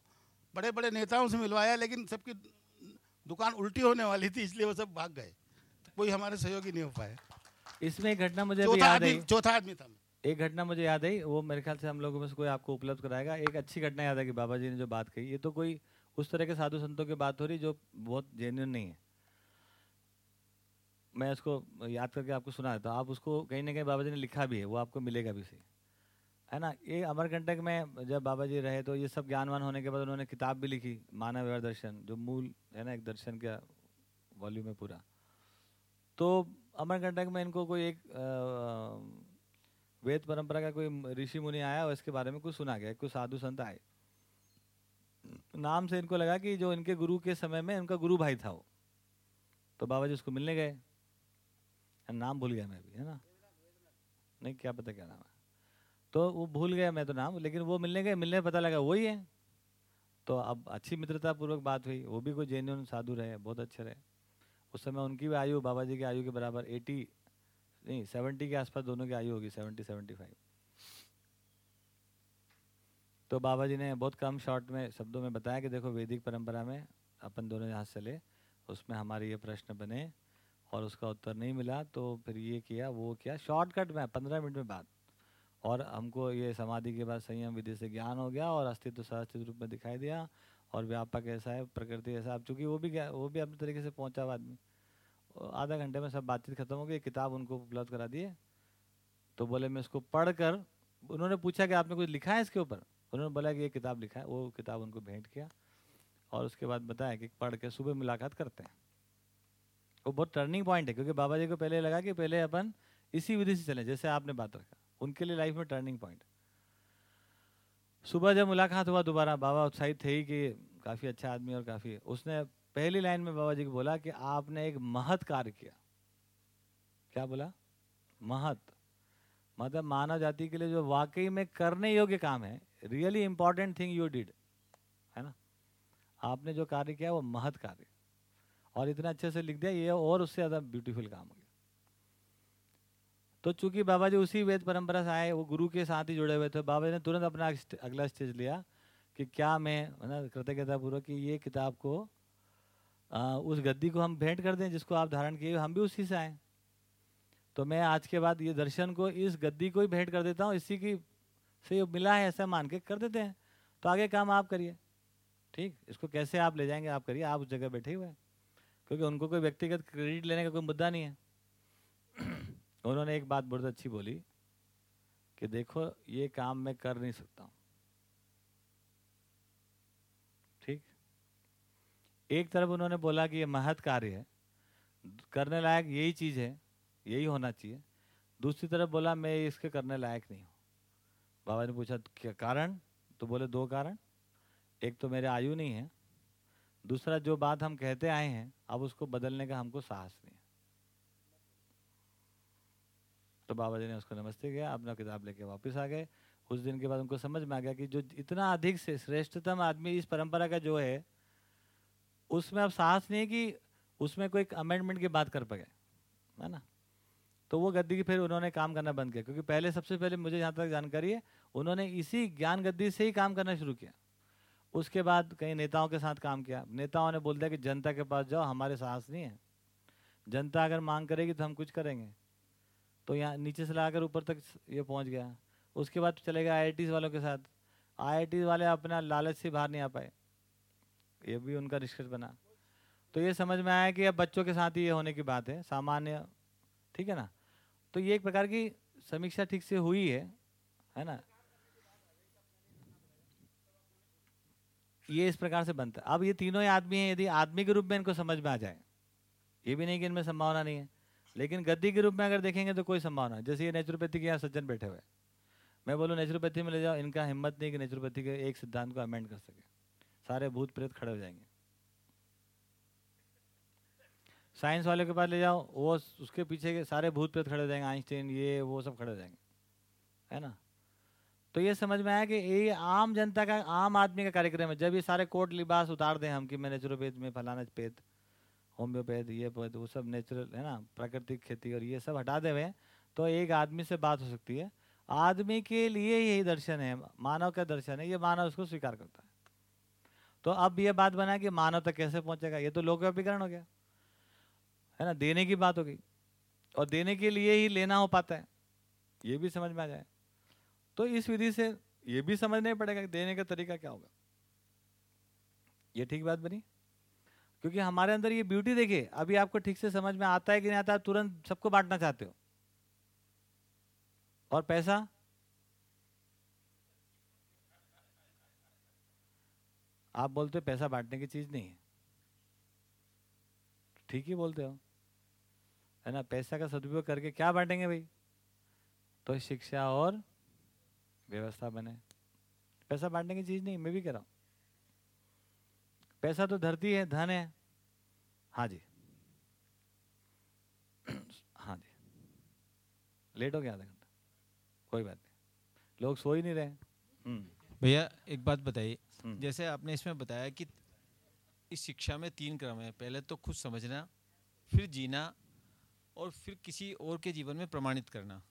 S5: बड़े बड़े नेताओं से मिलवाया लेकिन सबकी दुकान उल्टी होने वाली थी इसलिए वो सब भाग गए। कोई हमारे सहयोगी नहीं हो पाए
S1: इसमें एक घटना मुझे
S5: चौथा
S1: याद
S5: आदमी
S1: आई
S5: चौथा आदमी था।
S1: एक घटना मुझे याद आई वो मेरे ख्याल से हम लोगों में से कोई आपको उपलब्ध कराएगा। एक अच्छी घटना याद है कि बाबा जी ने जो बात कही ये तो कोई उस तरह के साधु संतों की बात हो रही जो बहुत जेन्युइन नहीं है। मैं उसको याद करके आपको सुना देता हूँ। आप उसको कहीं ना कहीं बाबा जी ने लिखा भी है वो आपको मिलेगा भी सही है ना? ये अमरकंटक में जब बाबा जी रहे तो ये सब ज्ञानवान होने के बाद उन्होंने किताब भी लिखी, मानव व्यवहार दर्शन, जो मूल है ना, एक दर्शन का वॉल्यूम है पूरा। तो अमरकंटक में इनको कोई एक वेद परंपरा का कोई ऋषि मुनि आया और इसके बारे में कुछ सुना गया, कुछ साधु संत आए। नाम से इनको लगा कि जो इनके गुरु के समय में इनका गुरु भाई था वो। तो बाबा जी उसको मिलने गए। नाम भूल गया मैं भी है ना? नहीं, क्या पता क्या नाम है। तो वो भूल गया मैं तो नाम, लेकिन वो मिलने गए, मिलने पता लगा वही है। तो अब अच्छी मित्रता पूर्वक बात हुई, वो भी कोई जेन्यून साधु रहे, बहुत अच्छे रहे। उस समय उनकी भी आयु, बाबा जी की आयु के बराबर एटी नहीं सेवेंटी के आसपास दोनों की आयु होगी सेवेंटी सेवेंटी फाइव तो बाबा जी ने बहुत कम शॉर्ट में शब्दों में बताया कि देखो, वैदिक परंपरा में अपन दोनों यहाँ चले, उसमें हमारे ये प्रश्न बने और उसका उत्तर नहीं मिला तो फिर ये किया, वो किया। शॉर्टकट में, पंद्रह मिनट में बात। और हमको ये समाधि के बाद संयम विधि से ज्ञान हो गया और अस्तित्व सहस्तित्व रूप में दिखाई दिया और व्यापक ऐसा है, प्रकृति ऐसा अब चूँकि वो भी वो भी अपने तरीके से पहुँचा हुआ आदमी। आधा घंटे में सब बातचीत खत्म हो गई, किताब उनको उपलब्ध करा दिए। तो बोले, मैं इसको पढ़ कर उन्होंने पूछा कि आपने कुछ लिखा है इसके ऊपर? उन्होंने बोला कि ये किताब लिखा है। वो किताब उनको भेंट किया और उसके बाद बताया कि पढ़ के सुबह मुलाकात करते हैं। वो बहुत टर्निंग पॉइंट है, क्योंकि बाबा जी को पहले लगा कि पहले अपन इसी विधि से चलें, जैसे आपने बात रखा। उनके लिए लाइफ में टर्निंग पॉइंट सुबह जब मुलाकात हुआ दोबारा, बाबा उत्साहित थे ही कि काफ़ी अच्छा आदमी और काफ़ी, उसने पहली लाइन में बाबा जी को बोला कि आपने एक महत कार्य किया। क्या बोला? महत। मतलब मानव जाति के लिए जो वाकई में करने योग्य काम है really important thing you did है ना? आपने जो कार्य किया वो महत कार्य। और इतना अच्छे से लिख दिया, ये और उससे ज़्यादा ब्यूटीफुल काम हो तो चूँकि बाबा जी उसी वेद परंपरा से आए वो गुरु के साथ ही जुड़े हुए थे बाबा जी ने तुरंत अपना अगला स्टेज लिया कि क्या मैं है ना कृतज्ञता पूर्वक कि ये किताब को आ, उस गद्दी को हम भेंट कर दें जिसको आप धारण किए हम भी उसी से आए। तो मैं आज के बाद ये दर्शन को इस गद्दी को ही भेंट कर देता हूँ इसी की से मिला है ऐसा मान के कर देते हैं। तो आगे काम आप करिए। ठीक? इसको कैसे आप ले जाएँगे आप करिए आप उस जगह बैठे हुए हैं। क्योंकि उनको कोई व्यक्तिगत क्रेडिट लेने का कोई मुद्दा नहीं है। उन्होंने एक बात बहुत अच्छी बोली कि देखो, ये काम मैं कर नहीं सकता हूँ। ठीक? एक तरफ़ उन्होंने बोला कि ये महत कार्य है, करने लायक यही चीज़ है, यही होना चाहिए। दूसरी तरफ़ बोला, मैं इसके करने लायक नहीं हूँ। बाबा ने पूछा, क्या कारण? तो बोले, दो कारण। एक तो मेरे आयु नहीं है। दूसरा, जो बात हम कहते आए हैं, अब उसको बदलने का हमको साहस नहीं है। तो बाबा जी ने उसको नमस्ते किया, अपना किताब लेके वापस आ गए। उस दिन के बाद उनको समझ में आ गया कि जो इतना अधिक से श्रेष्ठतम आदमी इस परंपरा का जो है, उसमें अब साहस नहीं कि उसमें कोई अमेंडमेंट की बात कर पाए, है ना? तो वो गद्दी की फिर उन्होंने काम करना बंद किया, क्योंकि पहले, सबसे पहले मुझे जहाँ तक जानकारी है, उन्होंने इसी ज्ञान गद्दी से ही काम करना शुरू किया। उसके बाद कई नेताओं के साथ काम किया। नेताओं ने बोल दिया कि जनता के पास जाओ, हमारे साहस नहीं है। जनता अगर मांग करेगी तो हम कुछ करेंगे। तो यहाँ नीचे से लाकर ऊपर तक ये पहुँच गया। उसके बाद चले गए आई वालों के साथ। आई वाले अपना लालच से बाहर नहीं आ पाए। ये भी उनका निष्कर्ष बना। तो ये समझ में आया कि अब बच्चों के साथ ही ये होने की बात है। सामान्य, ठीक है ना? तो ये एक प्रकार की समीक्षा ठीक से हुई है है ना? ये इस प्रकार से बनता है। अब ये तीनों ही आदमी हैं। यदि आदमी के रूप में इनको समझ में आ जाए, ये भी नहीं कि इनमें संभावना नहीं है। लेकिन गद्दी के रूप में अगर देखेंगे तो कोई संभावना है। जैसे ये नेचुरोपैथी के यहाँ सज्जन बैठे हुए मैं बोलूँ नेचुरोपैथी में ले जाओ, इनका हिम्मत नहीं कि नेचुरोपैथी के एक सिद्धांत को अमेंड कर सके। सारे भूत प्रेत खड़े हो जाएँगे। साइंस वाले के पास ले जाओ, वो उसके पीछे के सारे भूत प्रेत खड़े हो जाएँगे। आइंस्टीन ये, वो सब खड़े हो जाएँगे। है ना? तो ये समझ में आया कि ये आम जनता का, आम आदमी का कार्यक्रम है। जब ये सारे कोट लिबास उतार दें हम कि मैं नेचुरोपैथ में फलाना पेद होम्योपैथ, ये पेद वो सब नेचुरल है ना, प्राकृतिक खेती और ये सब हटा दे हुए तो एक आदमी से बात हो सकती है। आदमी के लिए यही दर्शन है, मानव का दर्शन है, ये मानव उसको स्वीकार करता है। तो अब ये बात बना कि मानव तक कैसे पहुंचेगा, ये तो लोक लोकव्यापीकरण हो गया। है ना, देने की बात हो गई, और देने के लिए ही लेना हो पाता है, ये भी समझ में आ जाए। तो इस विधि से ये भी समझना ही पड़ेगा कि देने का तरीका क्या होगा। ये ठीक बात बनी? क्योंकि हमारे अंदर ये ब्यूटी देखिए, अभी आपको ठीक से समझ में आता है कि नहीं आता तुरंत सबको बांटना चाहते हो। और पैसा? आप बोलते हो पैसा बांटने की चीज़ नहीं है। ठीक ही बोलते हो। है ना? पैसा का सदुपयोग करके क्या बांटेंगे भाई? तो शिक्षा और व्यवस्था बने। पैसा बांटने की चीज़ नहीं, मैं भी कह रहा हूँ। पैसा तो धरती है धन है। हाँ जी। हाँ जी। लेट हो गया आधा घंटा। कोई बात नहीं। लोग सो ही नहीं रहे हम्म।
S6: भैया एक बात बताइए।
S1: हम्म।
S6: जैसे आपने इसमें बताया कि इस शिक्षा में तीन क्रम है। पहले तो खुद समझना फिर जीना और फिर किसी और के जीवन में प्रमाणित करना।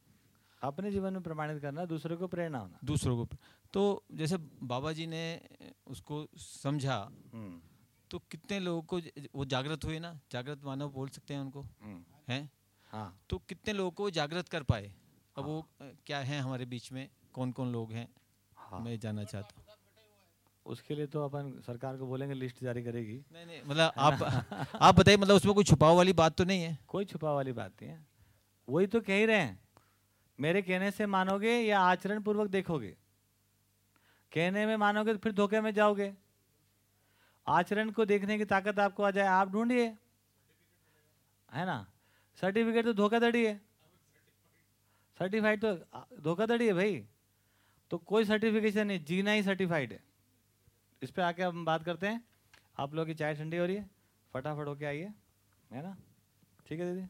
S1: अपने जीवन में प्रमाणित करना दूसरे को प्रेरणा होना।
S6: दूसरों को तो जैसे बाबा जी ने उसको समझा
S1: हम्म।
S6: तो कितने लोगों को वो जागृत हुए ना? जागृत मानव बोल सकते हैं उनको?
S1: हम्म।
S6: हैं?
S1: हाँ।
S6: तो कितने लोगों को जागृत कर पाए? अब हाँ। वो क्या है हमारे बीच में? कौन कौन लोग हैं?
S1: हाँ।
S6: मैं जानना चाहता हूँ।
S1: उसके लिए तो अपन सरकार को बोलेंगे लिस्ट जारी करेगी।
S6: नहीं नहीं मतलब आप आप बताइए मतलब उसमें कोई छुपाव वाली बात तो नहीं है?
S1: कोई छुपाव वाली बात नहीं है। वही तो कह ही रहे हैं। मेरे कहने से मानोगे या आचरण पूर्वक देखोगे? कहने में मानोगे तो फिर धोखे में जाओगे। आचरण को देखने की ताकत आपको आ जाए, आप ढूंढिए। है ना? सर्टिफिकेट तो धोखाधड़ी है। सर्टिफाइड तो धोखाधड़ी है भाई। तो कोई सर्टिफिकेशन नहीं, जीना ही सर्टिफाइड है। इस पे आके हम बात करते हैं। आप लोगों की चाय ठंडी हो रही है। फटाफट होके आइए। है ना? ठीक है दीदी।